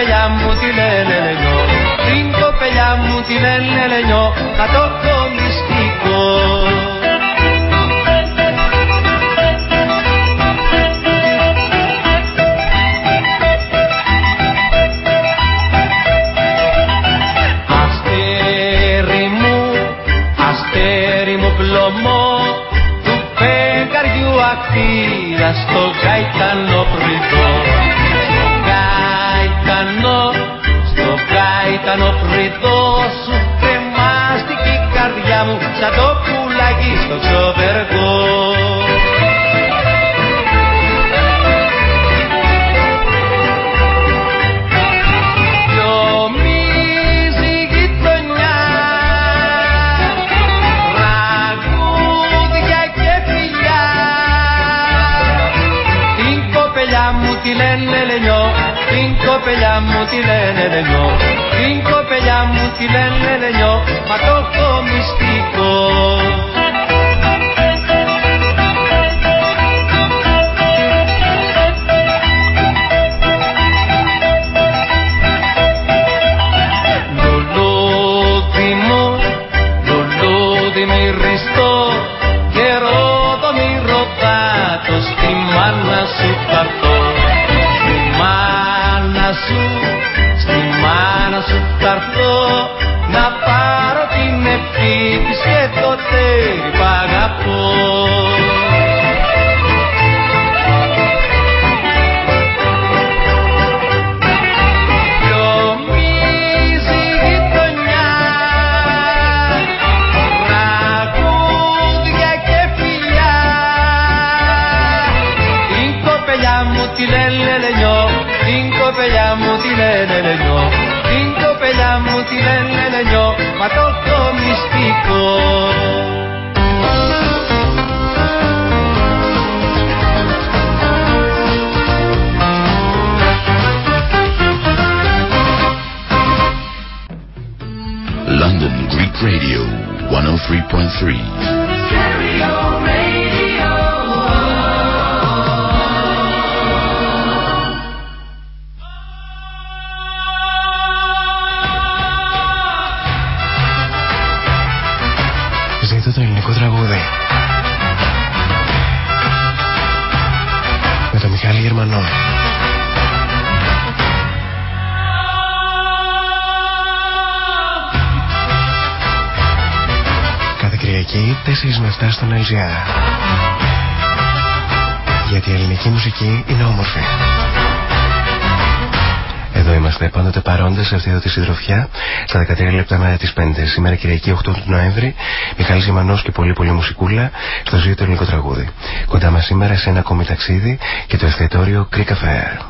κοπελιά μου τη λένε λενιό, την κοπελιά μου τη λένε λενιό, κατόχο μυστικό. Αστέρι μου, αστέρι μου πλωμό, του φεγγαριού ακτήρα στο καητανό πριτό καητανό φρυδός σου κρεμάστηκε η καρδιά μου σαν το πουλάκι στο ξοβεργό τη λένε λενιό την κοπελιά μου τη λένε λενιό. Την κοπελιά 7 στον LGR. Γιατί η ελληνική μουσική είναι όμορφη. Εδώ είμαστε πάντοτε παρόντες σε αυτή εδώ τη συντροφιά στα 13 λεπτά μέρα της 5. Σήμερα Κυριακή 8 του Νοέμβρη, Μιχάλης Γεμανό και πολύ πολύ μουσικούλα στο ζήτο το ελληνικό τραγούδι. Κοντά μας σήμερα σε ένα ακόμη ταξίδι και το εστιατόριο Greek Affair.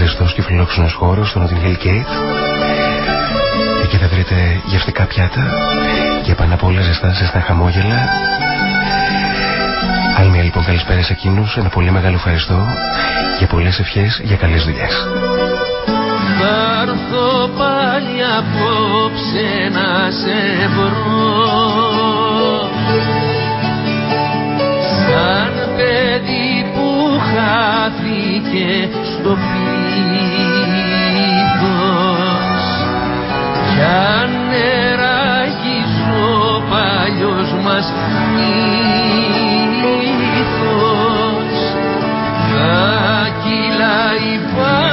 Πραγματικά ζεστό και φιλόξενο χώρος στο Notting Hill Gate. Εκεί θα βρείτε γευστικά πιάτα και πάνω απ' όλα ζεστά, ζεστά χαμόγελα. Άλλη μια λοιπόν καλησπέρα σε εκείνους, ένα πολύ μεγάλο ευχαριστώ και πολλές ευχές για καλές δουλειές. Θα έρθω πάλι απόψε να σε βρω Σαν παιδί που χάθηκε στο Σαν νεράκι ο παλιός μας ήλιος Θα κυλάει πάλι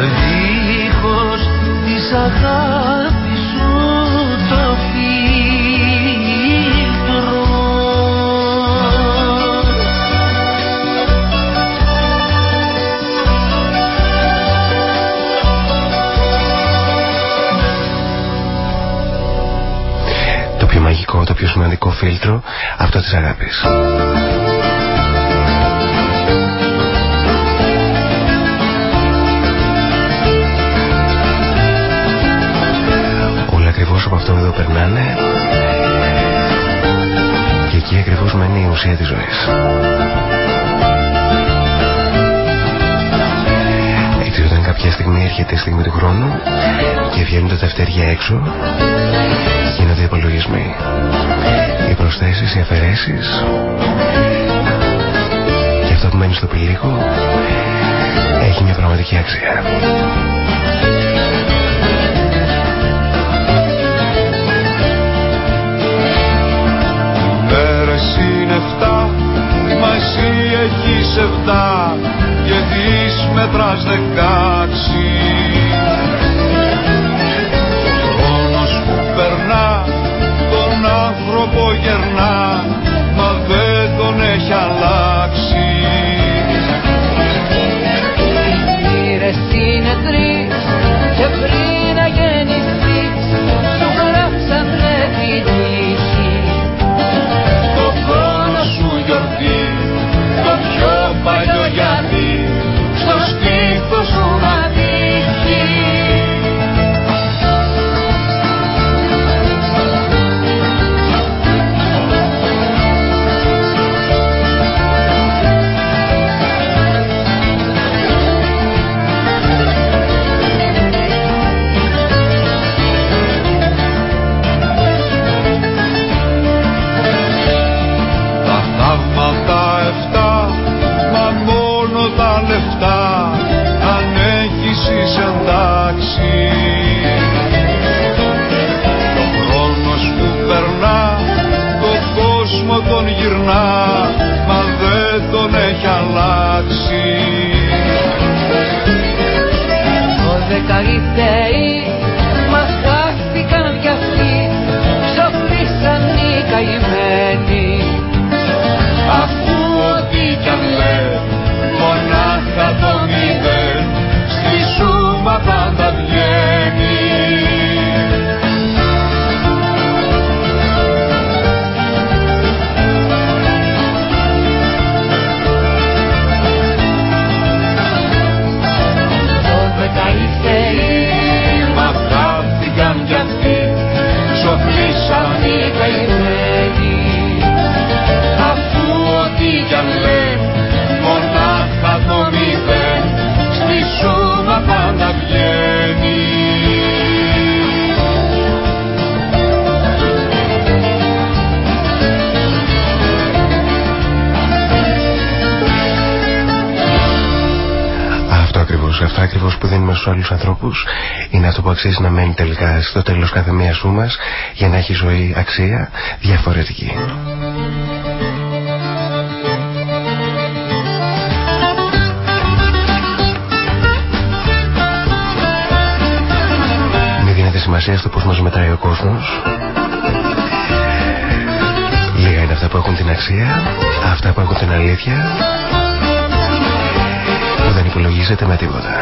Δίχως της αγάπης σου το φίλτρο. Το πιο μαγικό, το πιο σημαντικό φίλτρο αυτό της αγάπης. από αυτό εδώ περνάνε και εκεί ακριβώς μένει η ουσία της ζωής. Έτσι όταν κάποια στιγμή έρχεται η στιγμή του χρόνου και βγαίνουν τα τευτέρια έξω γίνονται οι απολογισμοί. Οι προσθέσεις, οι αφαιρέσεις και αυτό που μένει στο πηλίκο έχει μια πραγματική αξία. εσύ είναι εφτά, μα εσύ έχεις εφτά και της μετράς δεκάξι. Ο που περνά τον άνθρωπο γερνά, μα δεν τον έχει αλλάξει. Μοίρες είναι τρεις Αυτό ακριβώς, αυτό ακριβώς που δίνουμε στους άλλους ανθρώπους είναι αυτό που αξίζει να μένει τελικά στο τέλος κάθε μία σου μας για να έχεις ζωή αξία διαφορετική. Μην δίνετε σημασία στο πώς μας μετράει ο κόσμος. Λίγα είναι αυτά που έχουν την αξία, αυτά που έχουν την αλήθεια που δεν υπολογίζεται με τίποτα.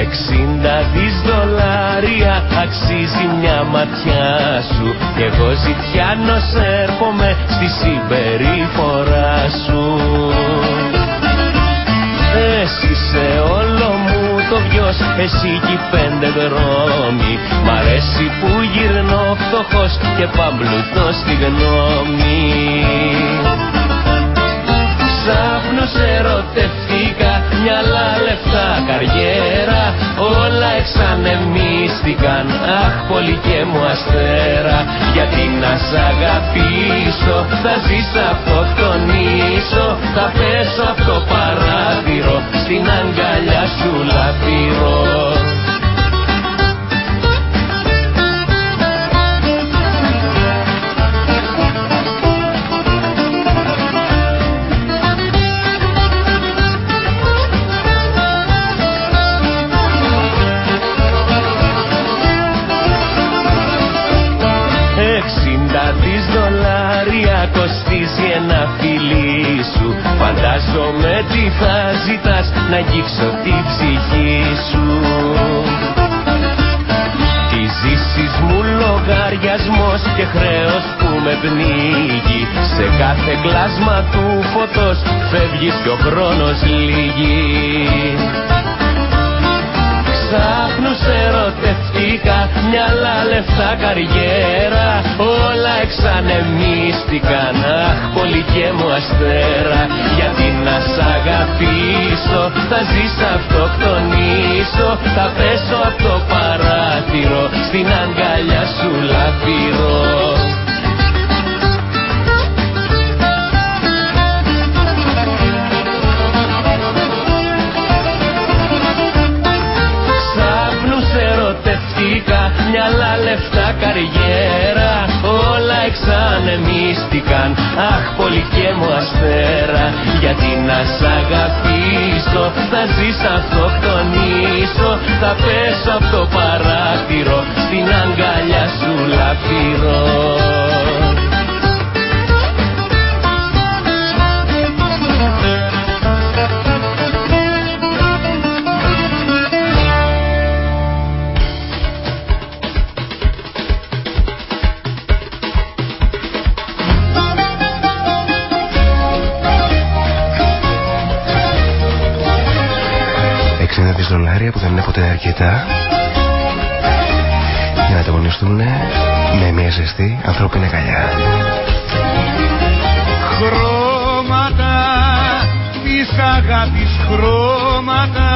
Εξήντα δις δολάρια αξίζει μια ματιά σου. Κι εγώ ζητιάνος έρχομαι στη συμπεριφορά σου. Εσύ σε όλο μου το βιός, εσύ κι οι πέντε δρόμοι. Μ' αρέσει που γυρνώ φτωχός και παμπλουτώ στη γνώμη Ξάπνος ερωτευτήκα, μυαλά λεφτά καριέρα. Όλα εξανεμίστηκαν, αχ πολύ και μου αστέρα. Γιατί να σ' αγαπήσω, θα ζεις αυτοκτονήσω Θα πέσω από το παράθυρο, στην αγκαλιά σου λαφυρώ Φαντάζομαι τι θα ζητάς να αγγίξω τη ψυχή σου. Τη ζήσεις μου λογαριασμός και χρέος που με πνίγει. Σε κάθε κλάσμα του φωτός φεύγεις και ο χρόνος λύγει. Ξάχνους ερωτευτήκα, μυαλά λεφτά καριέρα. Όλα εξανεμίστηκαν, αχ πολύ και μου αστέρα. Γιατί να σ' αγαπήσω, θα ζεις αυτοκτονήσω Θα πέσω από το παράθυρο, στην αγκαλιά σου λαφυρώ ερωτευτήκα, μυαλά λεφτά καριέρα Όλα εξανεμίστηκαν, αχ πολύ και μου αστέρα Γιατί να σ' αγαπήσω, θα ζεις αυτοκτονήσω Θα πέσω από το παράθυρο, στην αγκαλιά σου λαφυρώ είναι ποτέ αρκετά για να ανταγωνιστούν με μια ζεστή ανθρώπινη αγκαλιά. Χρώματα της αγάπης χρώματα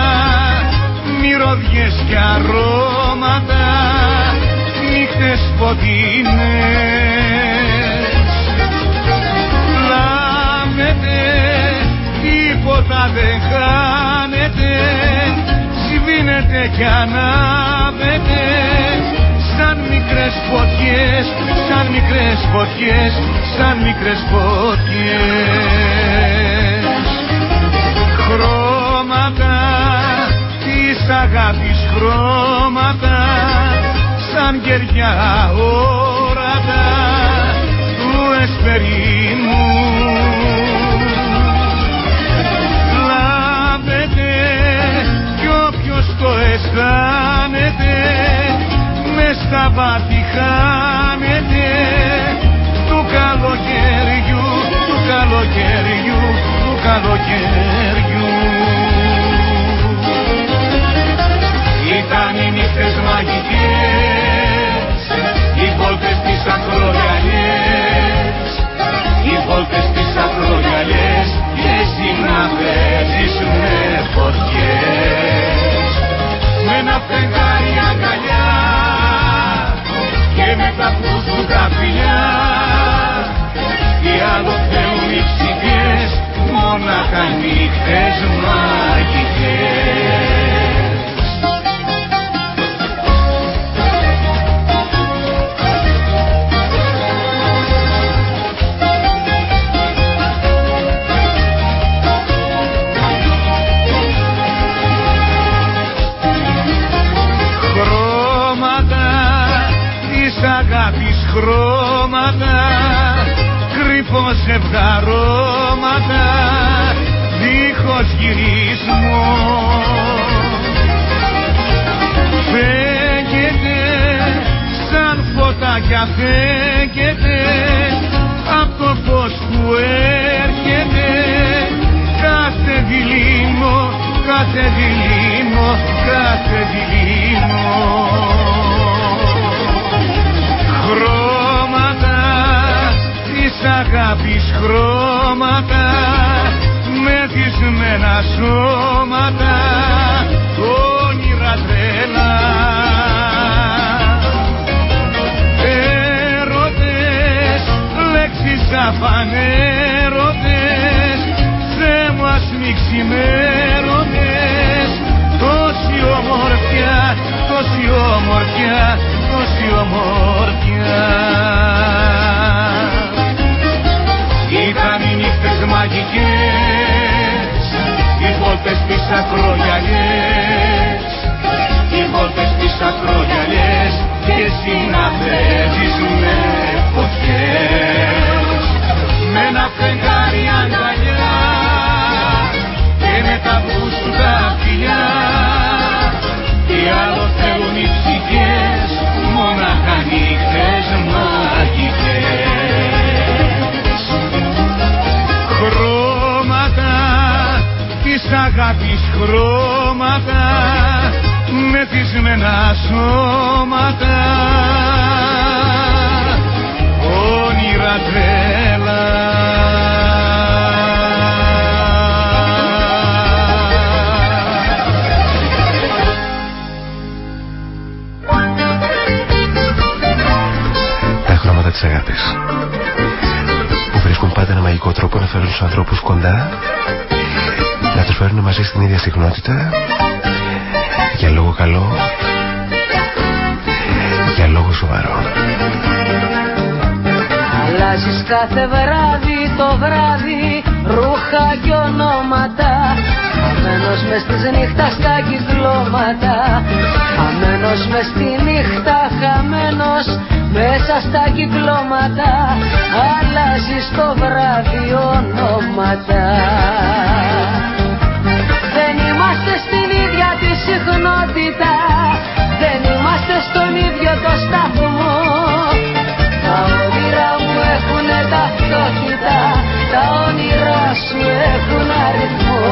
μυρωδιές και αρώματα νύχτες φωτεινές Λάμετε τίποτα δεν χάνεται σβήνετε κι ανάβετε σαν μικρές φωτιές, σαν μικρές φωτιές, σαν μικρές φωτιές. Χρώματα της αγάπης χρώματα σαν γεριά όρατα του εσπερίνου το αισθάνεται μες στα βάθη χάνεται. Του καλοκαιριού, του καλοκαιριού, του καλοκαιριού. Ήταν οι νύχτες μαγικές Οι βόλτες της ακρογιαλιές Οι βόλτες της ακρογιαλιές Και εσύ να παίζεις με φωτιές Με ένα φεγγάρι αγκαλιά Και με τα σου τα φιλιά. Τι άλλο θέλουν οι ψυχές Μόναχα νύχτες μαγικές φωτάκια φέγγεται από το φως που έρχεται κάθε διλήμο, κάθε διλήμο, κάθε διλήμο. Αγάπης χρώματα μεθυσμένα σώματα λέξεις αφανέρωτες Θεέ μου ας μη ξημέρωτες Τόση ομορφιά, τόση ομορφιά, τόση ομορφιά ήταν οι νύχτες μαγικές Οι βόλτες τις ακρογιαλιές. Οι βόλτες τις ακρογιαλιές Και εσύ να παίζεις με φωτιές στην ίδια συχνότητα. Για λόγο καλό. Για λόγο σοβαρό. Αλλάζεις κάθε βράδυ το βράδυ ρούχα και ονόματα. Χαμένος μες της νύχτας στα κυκλώματα. Χαμένος μες στη νύχτα χαμένος μέσα στα κυκλώματα. Αλλάζεις το βράδυ ονόματα Τα όνειρά σου έχουν αριθμό.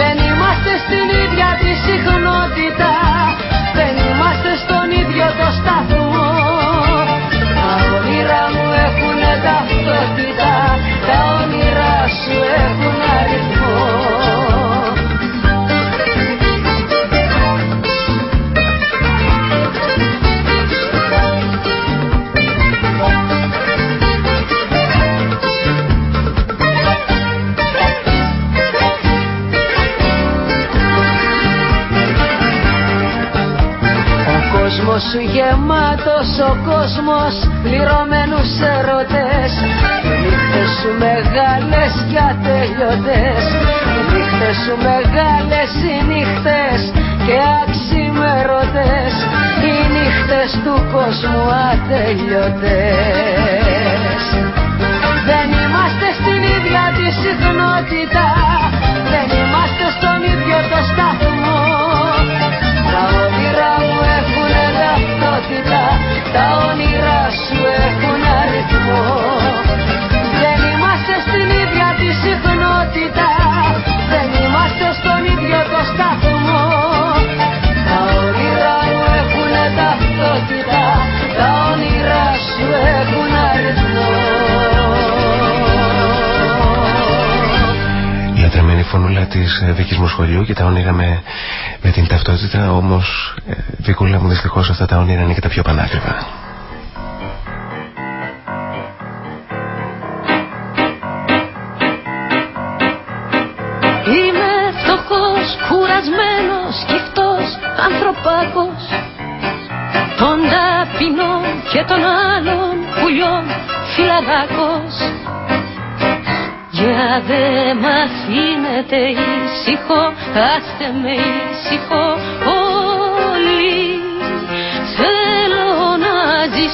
Δεν είμαστε στην ίδια τη συχνότητα. Δεν είμαστε στον ίδιο το σταθμό. Τα όνειρά μου έχουν ταυτότητα κόσμος γεμάτος ο κόσμος πληρωμένους ερωτές. Οι νύχτες σου μεγάλες και ατελειωτές. Οι νύχτες σου μεγάλες οι νύχτες και αξιμερωτές. Οι νύχτες του κόσμου ατελειωτές. Δεν είμαστε στην ίδια τη συχνότητα. Δεν είμαστε στον ίδιο το Τα όνειρα σου έχουν αριθμό. Δεν είμαστε στην ίδια τη συχνότητα. Δεν είμαστε στον ίδιο το σταθμό. Τα όνειρα μου έχουν ταυτότητα. Τα όνειρα σου έχουν αριθμό. Λατρεμένη φωνούλα της ε, δικής μου σχολείου και τα όνειρα με, με την ταυτότητα όμως ε, Βικούλα μου δυστυχώς αυτά τα όνειρα είναι και τα πιο πανάκριβα. Είμαι φτωχός, κουρασμένος, σκυφτός, ανθρωπάκος. Των ταπεινών και των άλλων πουλιών φιλαράκος Για δε μ' αφήνετε ήσυχο, άστε με ήσυχο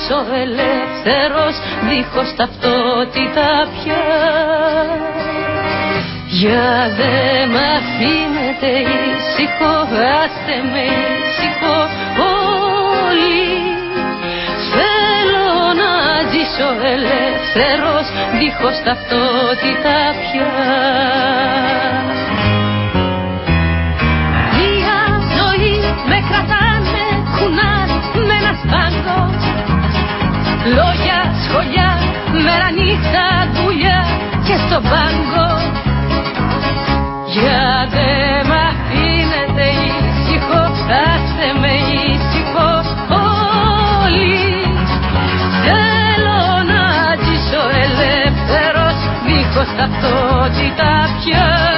ζήσω ελεύθερος, δίχως ταυτότητα πια. Για δε μ' αφήνετε ήσυχο, άστε με ήσυχο όλοι. Θέλω να ζήσω ελεύθερος, δίχως ταυτότητα πια. Μια ζωή με κρατάνε κουνάρι με ένα σπάγκο Λόγια, σχολιά, μέρα νύχτα, δουλειά και στον πάγκο. Για δε μ' αφήνετε ήσυχο, άστε με ήσυχο όλοι. Θέλω να ζήσω ελεύθερος, δίχως ταυτότητα πια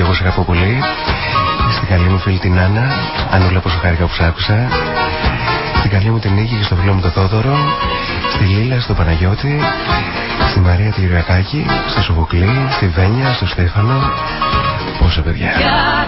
και εγώ σε αγαπώ πολύ. Στην καλή μου φίλη την Άννα. Ανούλα πόσο χάρηκα που σ' άκουσα. Στην καλή μου την Νίκη και στο φίλο μου τον Θόδωρο. Στη Λίλα, στον Παναγιώτη. Στη Μαρία τη Γυριακάκη. Στο Σοφοκλή. Στη Βένια, στο Στέφανο. Πόσα παιδιά. Για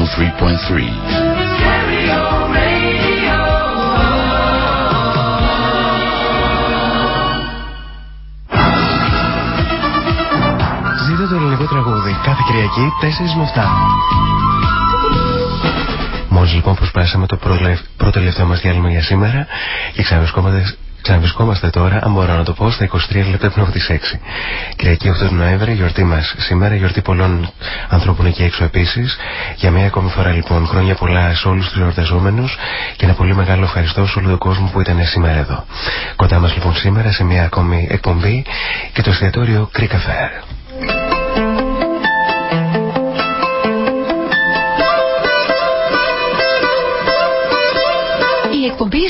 103.3. Ζείτε το ελληνικό τραγούδι. Κάθε Κυριακή 4 με 7. Μόλις λοιπόν προσπάσαμε το πρώτο τελευταίο μας διάλειμμα για σήμερα και ξαναβρισκόμαστε Ξαναβρισκόμαστε τώρα, αν μπορώ να το πω, στα 23 λεπτά πριν από τις 6. Κυριακή 8 του Νοέμβρη, γιορτή μας. Σήμερα γιορτή πολλών ανθρώπων εκεί έξω επίσης. Για μία ακόμη φορά λοιπόν, χρόνια πολλά σε όλους τους εορταζόμενους και ένα πολύ μεγάλο ευχαριστώ σε όλο τον κόσμο που ήταν σήμερα εδώ. Κοντά μας λοιπόν σήμερα σε μία ακόμη εκπομπή και το εστιατόριο Creek Affair. εκπομπή Ζήτω το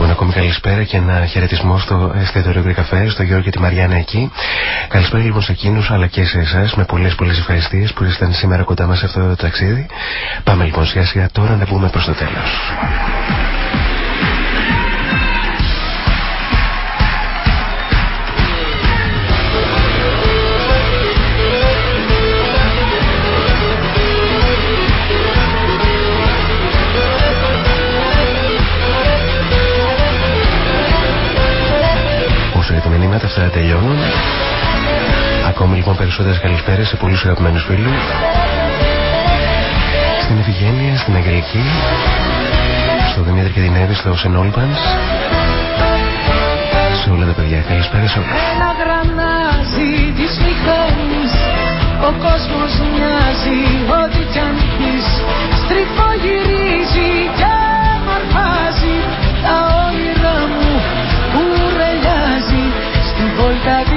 Λοιπόν, ακόμη καλησπέρα και ένα χαιρετισμό στο εστιατόριο Γκρικαφέ, στο Γιώργο και τη Μαριάννα εκεί. Καλησπέρα λοιπόν σε εκείνους αλλά και σε εσάς με πολλές πολλές ευχαριστίες που ήσασταν σήμερα κοντά μας σε αυτό το ταξίδι. Πάμε λοιπόν σιγά σιγά τώρα να μπούμε προς το τέλος. Τελειώνουν. Ακόμη λοιπόν περισσότερες καλησπέρες σε πολλούς αγαπημένους φίλους. Στην Ευγένεια, στην Αγγελική, στο Δημήτρη και την Εύη, στο Σεν Σε όλα τα παιδιά, καλησπέρα σε όλους. Ένα γρανάζι της μηχανής Ο κόσμος μοιάζει ό,τι κι αν πεις Στριφογυρίζει και μαρφάζει Τα volta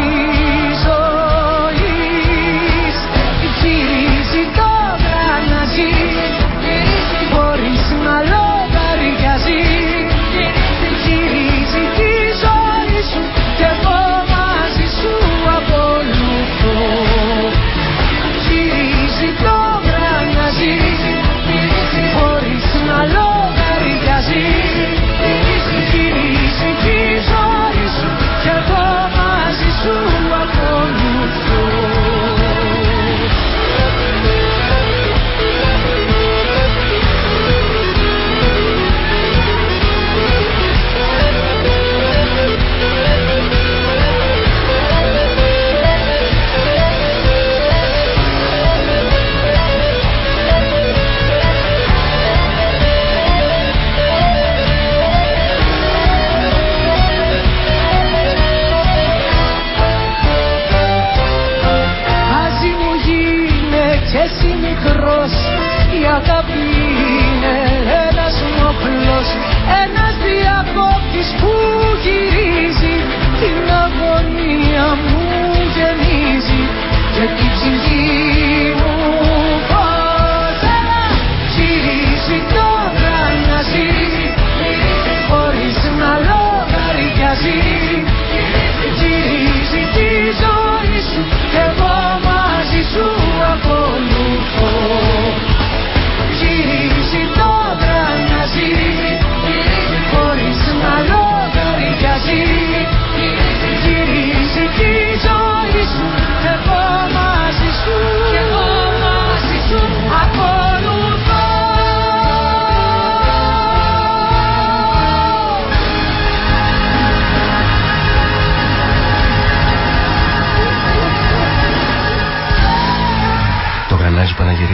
η αγάπη είναι ένας μοχλός ένας διακόπτης που γυρίζει την αγωνία μου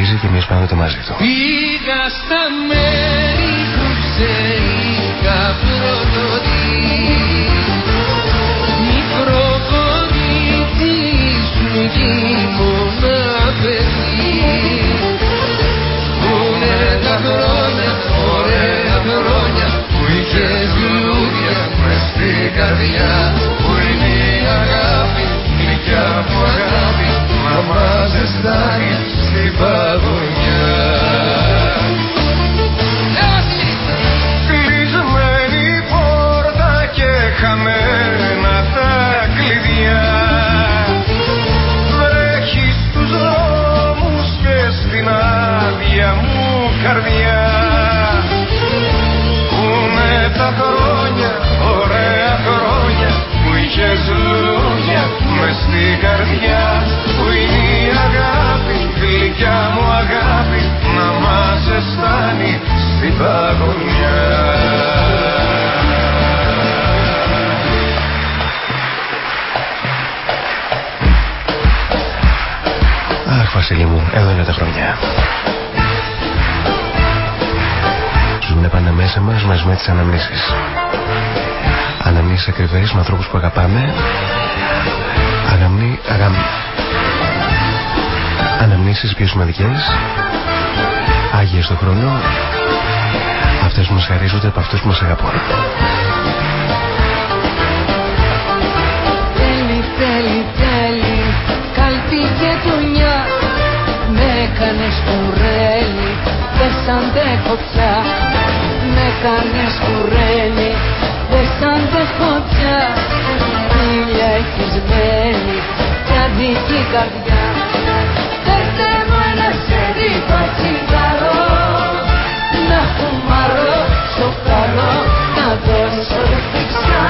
γρανάζι παναγυρίζει και εμείς πάμε το μαζί του. Πήγα στα μέρη που ξέρει καπροδοτή Μικρό κορίτσι σου γύμωνα παιδί. Πούνε τα χρόνια, ωραία χρόνια. Που είχες λουλούδια μες στην καρδιά. Που είναι η αγάπη, γλυκιά μου αγάπη. Μα μας ζεστάνει στην παγωνιά Κλεισμένη πόρτα και χαμένα τα κλειδιά. Βρέχει στους δρόμους και στην άδεια μου καρδιά. Που τα χρόνια, ωραία χρόνια μου είχες λόγια μες στην καρδιά. Αχ, Βασίλη μου, εδώ είναι τα χρονιά. Ζούνε πάντα μέσα μας μαζί με τις αναμνήσεις. Αναμνήσεις ακριβές με ανθρώπους που αγαπάμε. Αναμνή, αγαμ... Αναμνήσεις πιο σημαντικές. Άγιες στον χρόνο αυτές που μας χαρίζονται, από αυτούς που μας αγαπούν. Τέλει, τέλει, τέλει, καλπή και δουλειά Με έκανες κουρέλι, δεν σ' αντέχω πια. Με έκανες κουρέλι, δεν σ' αντέχω πια. Ήλια έχεις μένει κι αδική καρδιά. Πέρτε μου ένα σερί τσιγάρο να φουμαρώ καλό να δώσω δεξιά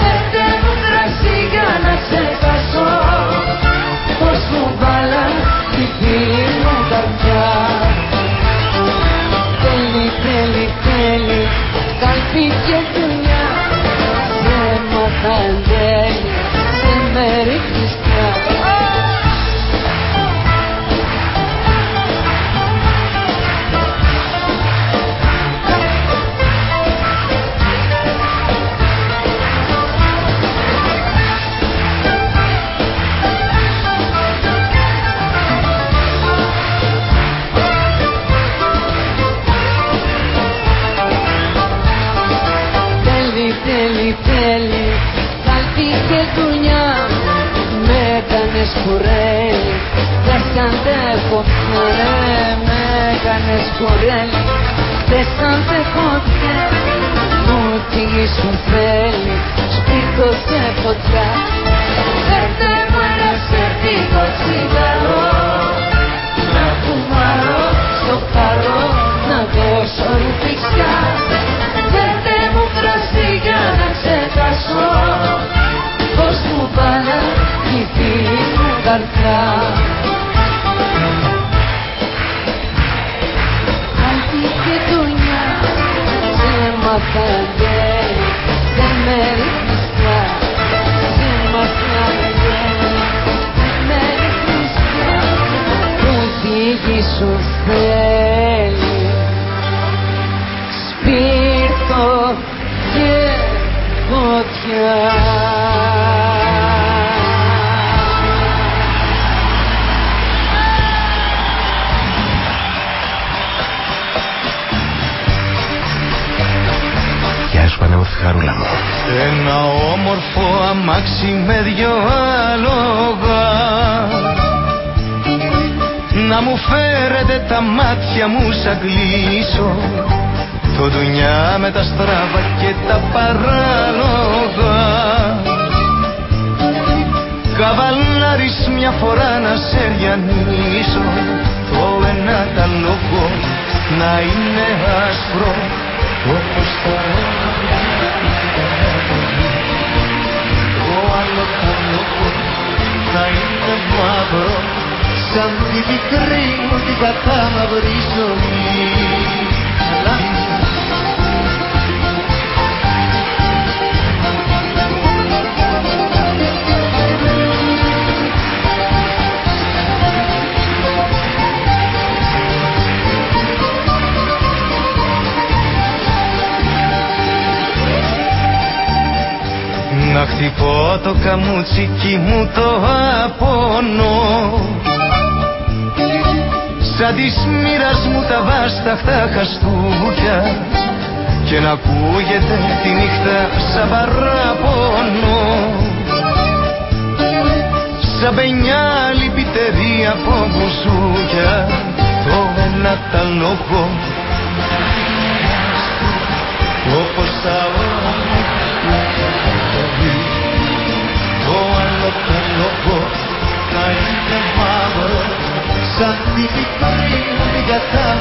Φέρτε κρασί για να ξεχάσω πως μου βάλαν τη φίλη μου καρδιά. Τέλει, τέλει, τέλει, κάλπη και δουλειά σε μαθαίνει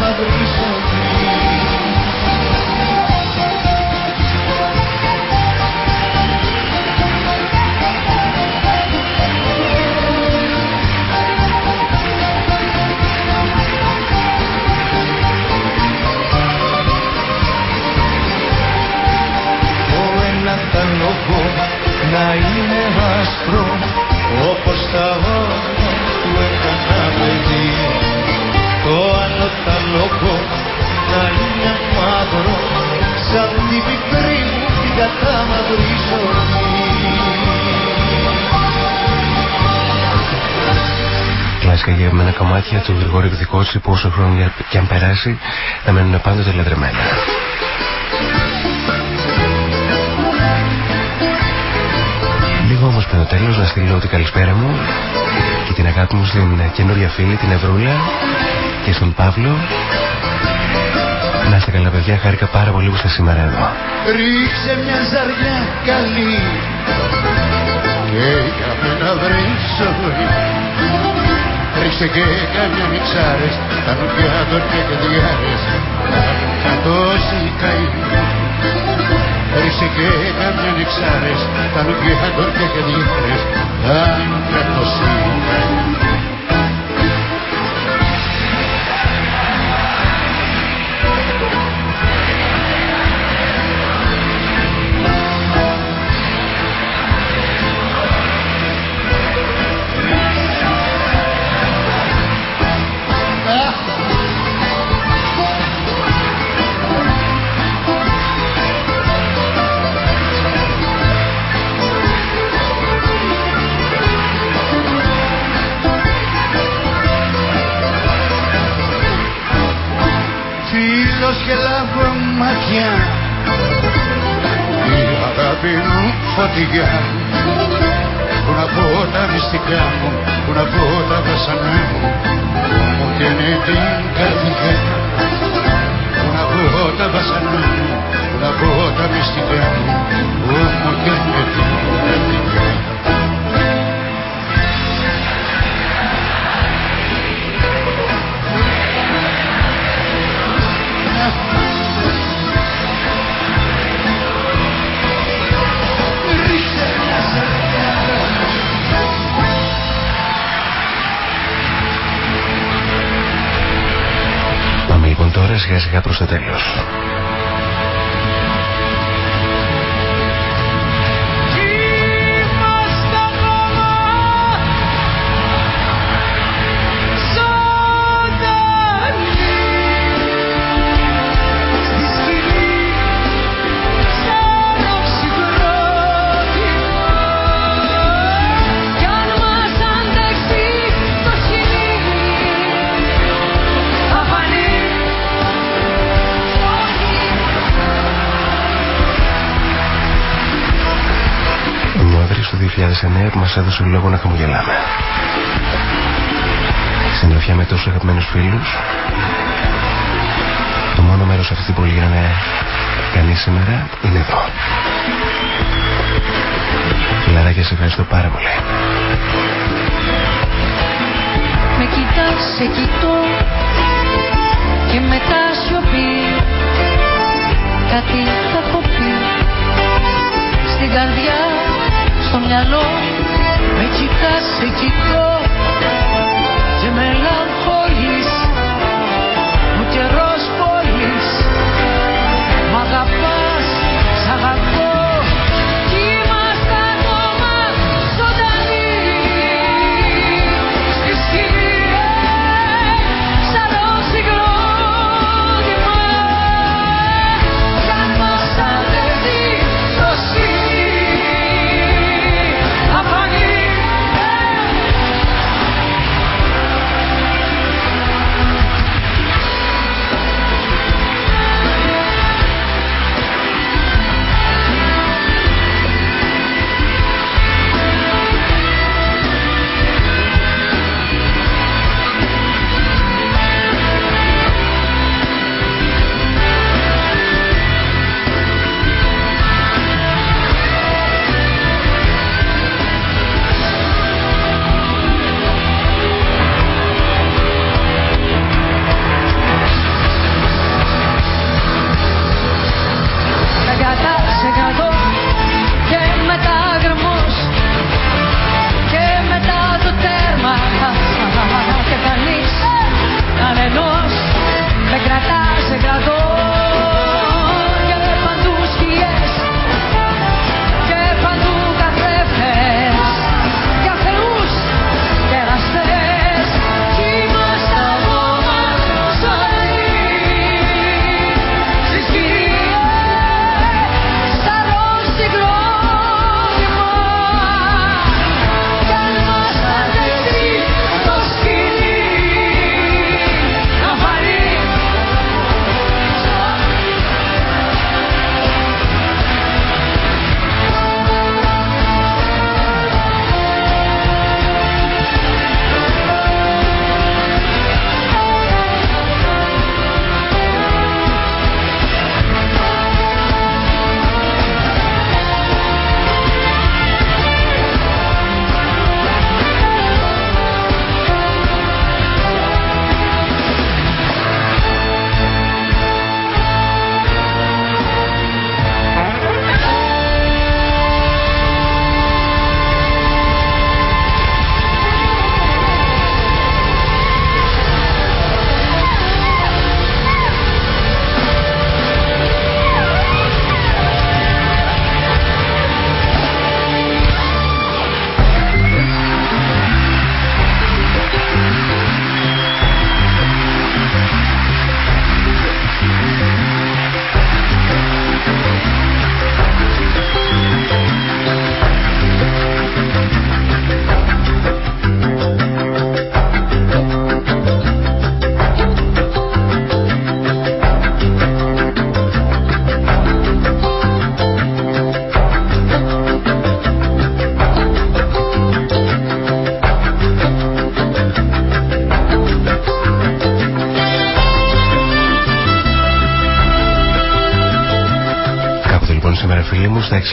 μαύρη λόγο να είναι άστρο όπως τα όρια του έκανα παιδί τα λόγω να είναι μαύρο σαν την πικρή μου την κατάμαυρη ζωή κλασικά γευμένα κομμάτια του Γρηγόρη Κωδικότσι που όσο χρόνο και αν περάσει θα μένουν πάντοτε λατρεμένα. Λίγο όμως πριν το τέλος να στείλω την καλησπέρα μου και την αγάπη μου στην καινούρια φίλη την Ευρούλα και στον Παύλο να είστε καλά παιδιά, χάρηκα πάρα πολύ που είστε σήμερα εδώ. Ρίξε μια ζαριά καλή και για μένα βρει ζωή Ρίξε και καμιά μιξάρες, τα νουκιά των και κεδιάρες, τα τόσοι καημοί. Ρίξε και καμιά μιξάρες, τα νουκιά των και κεδιάρες, τα τόσοι you. Σιγά μας έδωσε λόγο να χαμογελάμε. Συντροφιά με τόσους αγαπημένους φίλους. Το μόνο μέρος αυτή που γίνανε κανείς σήμερα είναι εδώ. Φιλαράκια, σε ευχαριστώ πάρα πολύ. Με κοιτάς, σε κοιτώ και μετά σιωπή κάτι θα πω πει στην καρδιά, στο μυαλό με κοιτάς, σε κοιτώ και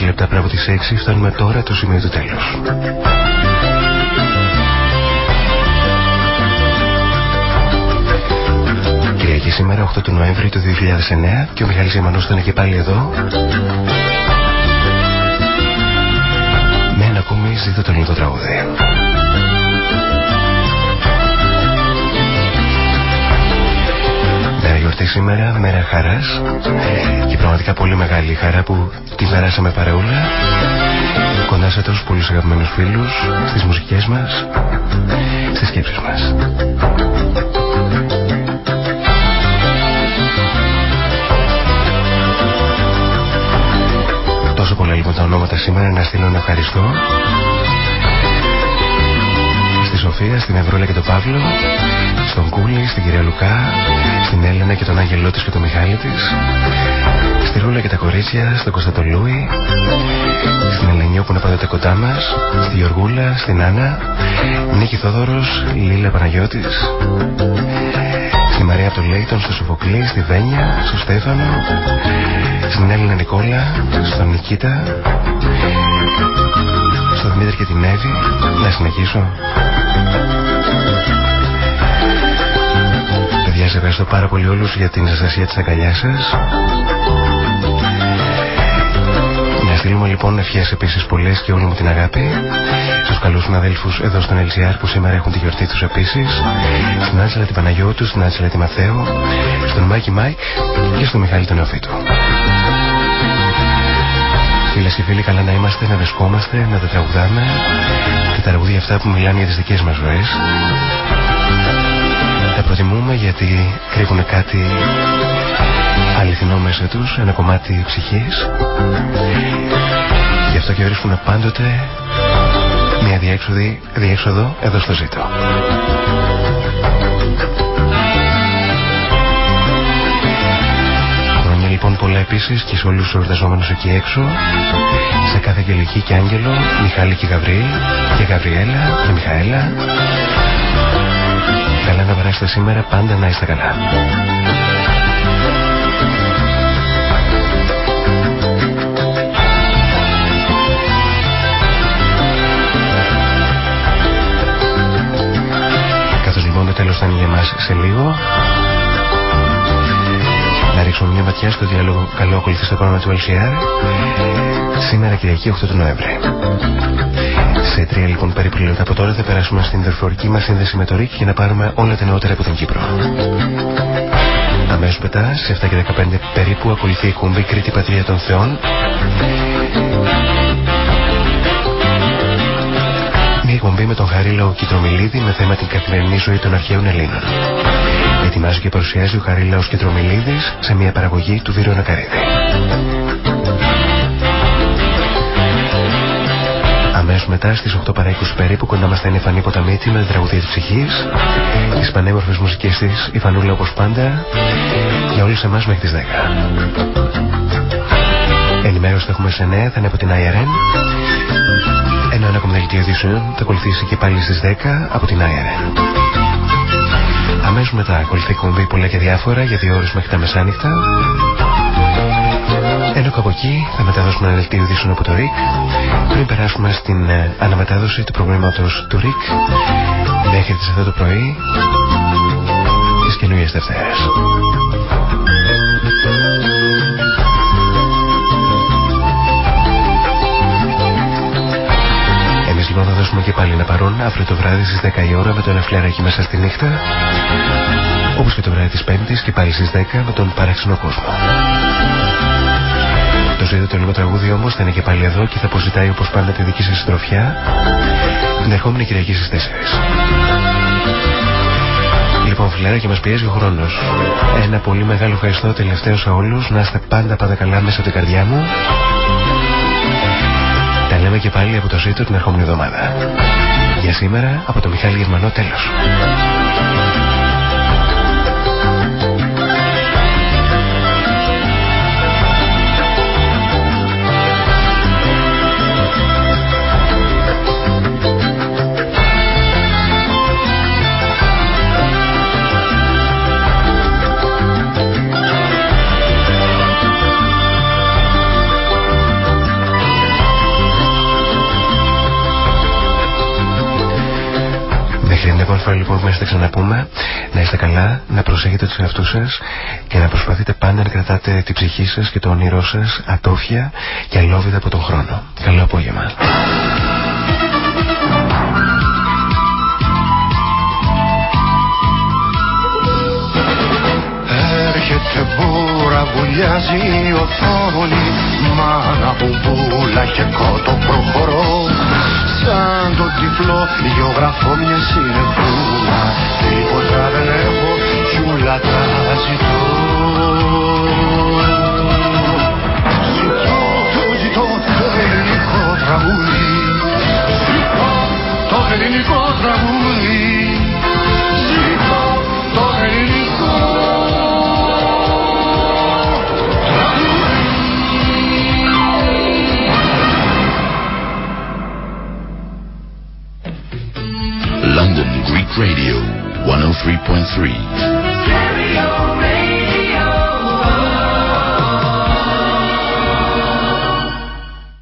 6 λεπτά πριν από τις 6 φτάνουμε τώρα το σημείο του τέλους. Κυριακή σήμερα 8 του Νοέμβρη του 2009 και ο Μιχάλης Ιεμανός ήταν και πάλι εδώ με ένα ακόμη ζήτω το ελληνικό τραγούδι. Γιορτή σήμερα, μέρα χαράς. Και πραγματικά πολύ μεγάλη χαρά που την περάσαμε παρεούλα. Κοντά σε τόσους πολλούς αγαπημένους φίλους στις μουσικές μας, στις σκέψεις μας. Τόσο πολλά λοιπόν τα ονόματα σήμερα να στείλω να ευχαριστώ. Στη Σοφία, στην Ευρώλα και τον Παύλο στον Κούλη, στην κυρία Λουκά, στην Έλενα και τον Άγγελό της και τον Μιχάλη της, στη Ρούλα και τα κορίτσια, στον Κωνσταντολούι, στην Ελενιό που είναι πάντοτε κοντά μας, στη Γιωργούλα, στην Άννα, Νίκη Θόδωρος, Λίλα Παναγιώτης, στη Μαρία από το Λέιτον, στο Σοφοκλή, στη Βένια, στο Στέφανο, στην Έλληνα Νικόλα, στον Νικήτα, στο Δημήτρη και την Εύη, να συνεχίσω. Παιδιά, σε ευχαριστώ πάρα πολύ όλους για την ζεστασία της αγκαλιάς σας. Να στείλουμε λοιπόν ευχές επίσης πολλές και όλη μου την αγάπη στους καλούς συναδέλφους εδώ στον LGR που σήμερα έχουν τη γιορτή τους επίσης στην Άντζελα την Παναγιώτου, στην Άντζελα την Ματθαίου στον Μάκη Μάικ και στον Μιχάλη τον Νεοφύτου. Φίλες και φίλοι, καλά να είμαστε, να βρισκόμαστε, να τα τραγουδάμε και τα τραγουδία αυτά που μιλάνε για τις δικές μας ζωές τα προτιμούμε γιατί κρύβουν κάτι αληθινό μέσα τους, ένα κομμάτι ψυχής. Γι' αυτό και βρίσκουν πάντοτε μια διέξοδο εδώ στο ζήτο. Χρόνια λοιπόν πολλά επίσης και σε όλους τους εορταζόμενους εκεί έξω, σε κάθε αγγελική και άγγελο, Μιχάλη και Γαβριήλ και Γαβριέλα και Μιχαέλα, Καλά να περάσετε σήμερα, πάντα να είστε καλά. Καθώς λοιπόν το τέλος θα είναι για μας σε λίγο, να ρίξουμε μια ματιά στο διάλογο καλό ακολουθείς στο πρόγραμμα του LCR σήμερα Κυριακή 8 του Νοέμβρη. Σε τρία λοιπόν περίπου λεπτά από τώρα θα περάσουμε στην δορυφορική μας σύνδεση με το ΡΙΚ για να πάρουμε όλα τα νεότερα από τον Κύπρο. Αμέσως μετά, σε 7 και 15 περίπου, ακολουθεί η κουμπή Κρήτη Πατρία των Θεών. Μια εκπομπή με τον Χαρίλαο Κιτρομιλίδη με θέμα την καθημερινή ζωή των αρχαίων Ελλήνων. Ετοιμάζει και παρουσιάζει ο Χαρίλαος Κιτρομιλίδης σε μια παραγωγή του Βίρου Νακαρίδη. Αμέσως μετά στις 8 παρά 20 περίπου κοντά μας θα είναι η Φανή Ποταμίτη με την τραγουδία της ψυχής. Τις πανέμορφες μουσικές της η Φανούλα όπως πάντα. Για όλους εμάς μέχρι τις 10. Ενημέρωση θα έχουμε σε νέα, θα είναι από την IRN. Ένα ακόμα δελτίο ειδήσεων θα ακολουθήσει και πάλι στις 10 από την IRN. Αμέσως μετά ακολουθεί κομβή πολλά και διάφορα για δύο ώρες μέχρι τα μεσάνυχτα. Ενώ από εκεί θα μεταδώσουμε ένα δελτίο ειδήσεων από το ΡΙΚ πριν περάσουμε στην ε, αναμετάδοση του προβλήματος του ΡΙΚ μέχρι τις εδώ το πρωί τις καινούριες Δευτέρες. Εμείς λοιπόν θα δώσουμε και πάλι ένα παρόν αύριο το βράδυ στις 10 η ώρα με τον Εφλιαράκι μέσα στη νύχτα όπως και το βράδυ της Πέμπτης και πάλι στις 10 με τον παράξενο κόσμο. Το ζήτο το λίγο τραγούδι όμως θα είναι και πάλι εδώ και θα αποζητάει όπως πάντα τη δική σας συντροφιά την ερχόμενη Κυριακή στις 4. Λοιπόν, φιλέρα και μας πιέζει ο χρόνος. Ένα πολύ μεγάλο ευχαριστώ τελευταίο σε όλους. Να είστε πάντα πάντα καλά μέσα από την καρδιά μου. Τα λέμε και πάλι από το ζήτο την ερχόμενη εβδομάδα. Για σήμερα από το Μιχάλη Γερμανό τέλος. Φορά λοιπόν που θα ξαναπούμε, να είστε καλά, να προσέχετε τους εαυτούς σας και να προσπαθείτε πάντα να κρατάτε την ψυχή σας και το όνειρό σας ατόφια και αλόβητα από τον χρόνο. Καλό απόγευμα. Έρχεται μπούρα, βουλιάζει η οθόνη Μάνα μπουμπούλα και κότο προχωρώ Σαν τον τυφλό γεωγραφώ μια συνεπούλα Τίποτα δεν έχω κι ούλα τα ζητώ. Ζητώ, το ζητώ το ελληνικό τραγούδι. Ζητώ το ελληνικό τραγούδι. Ζητώ Radio 103.3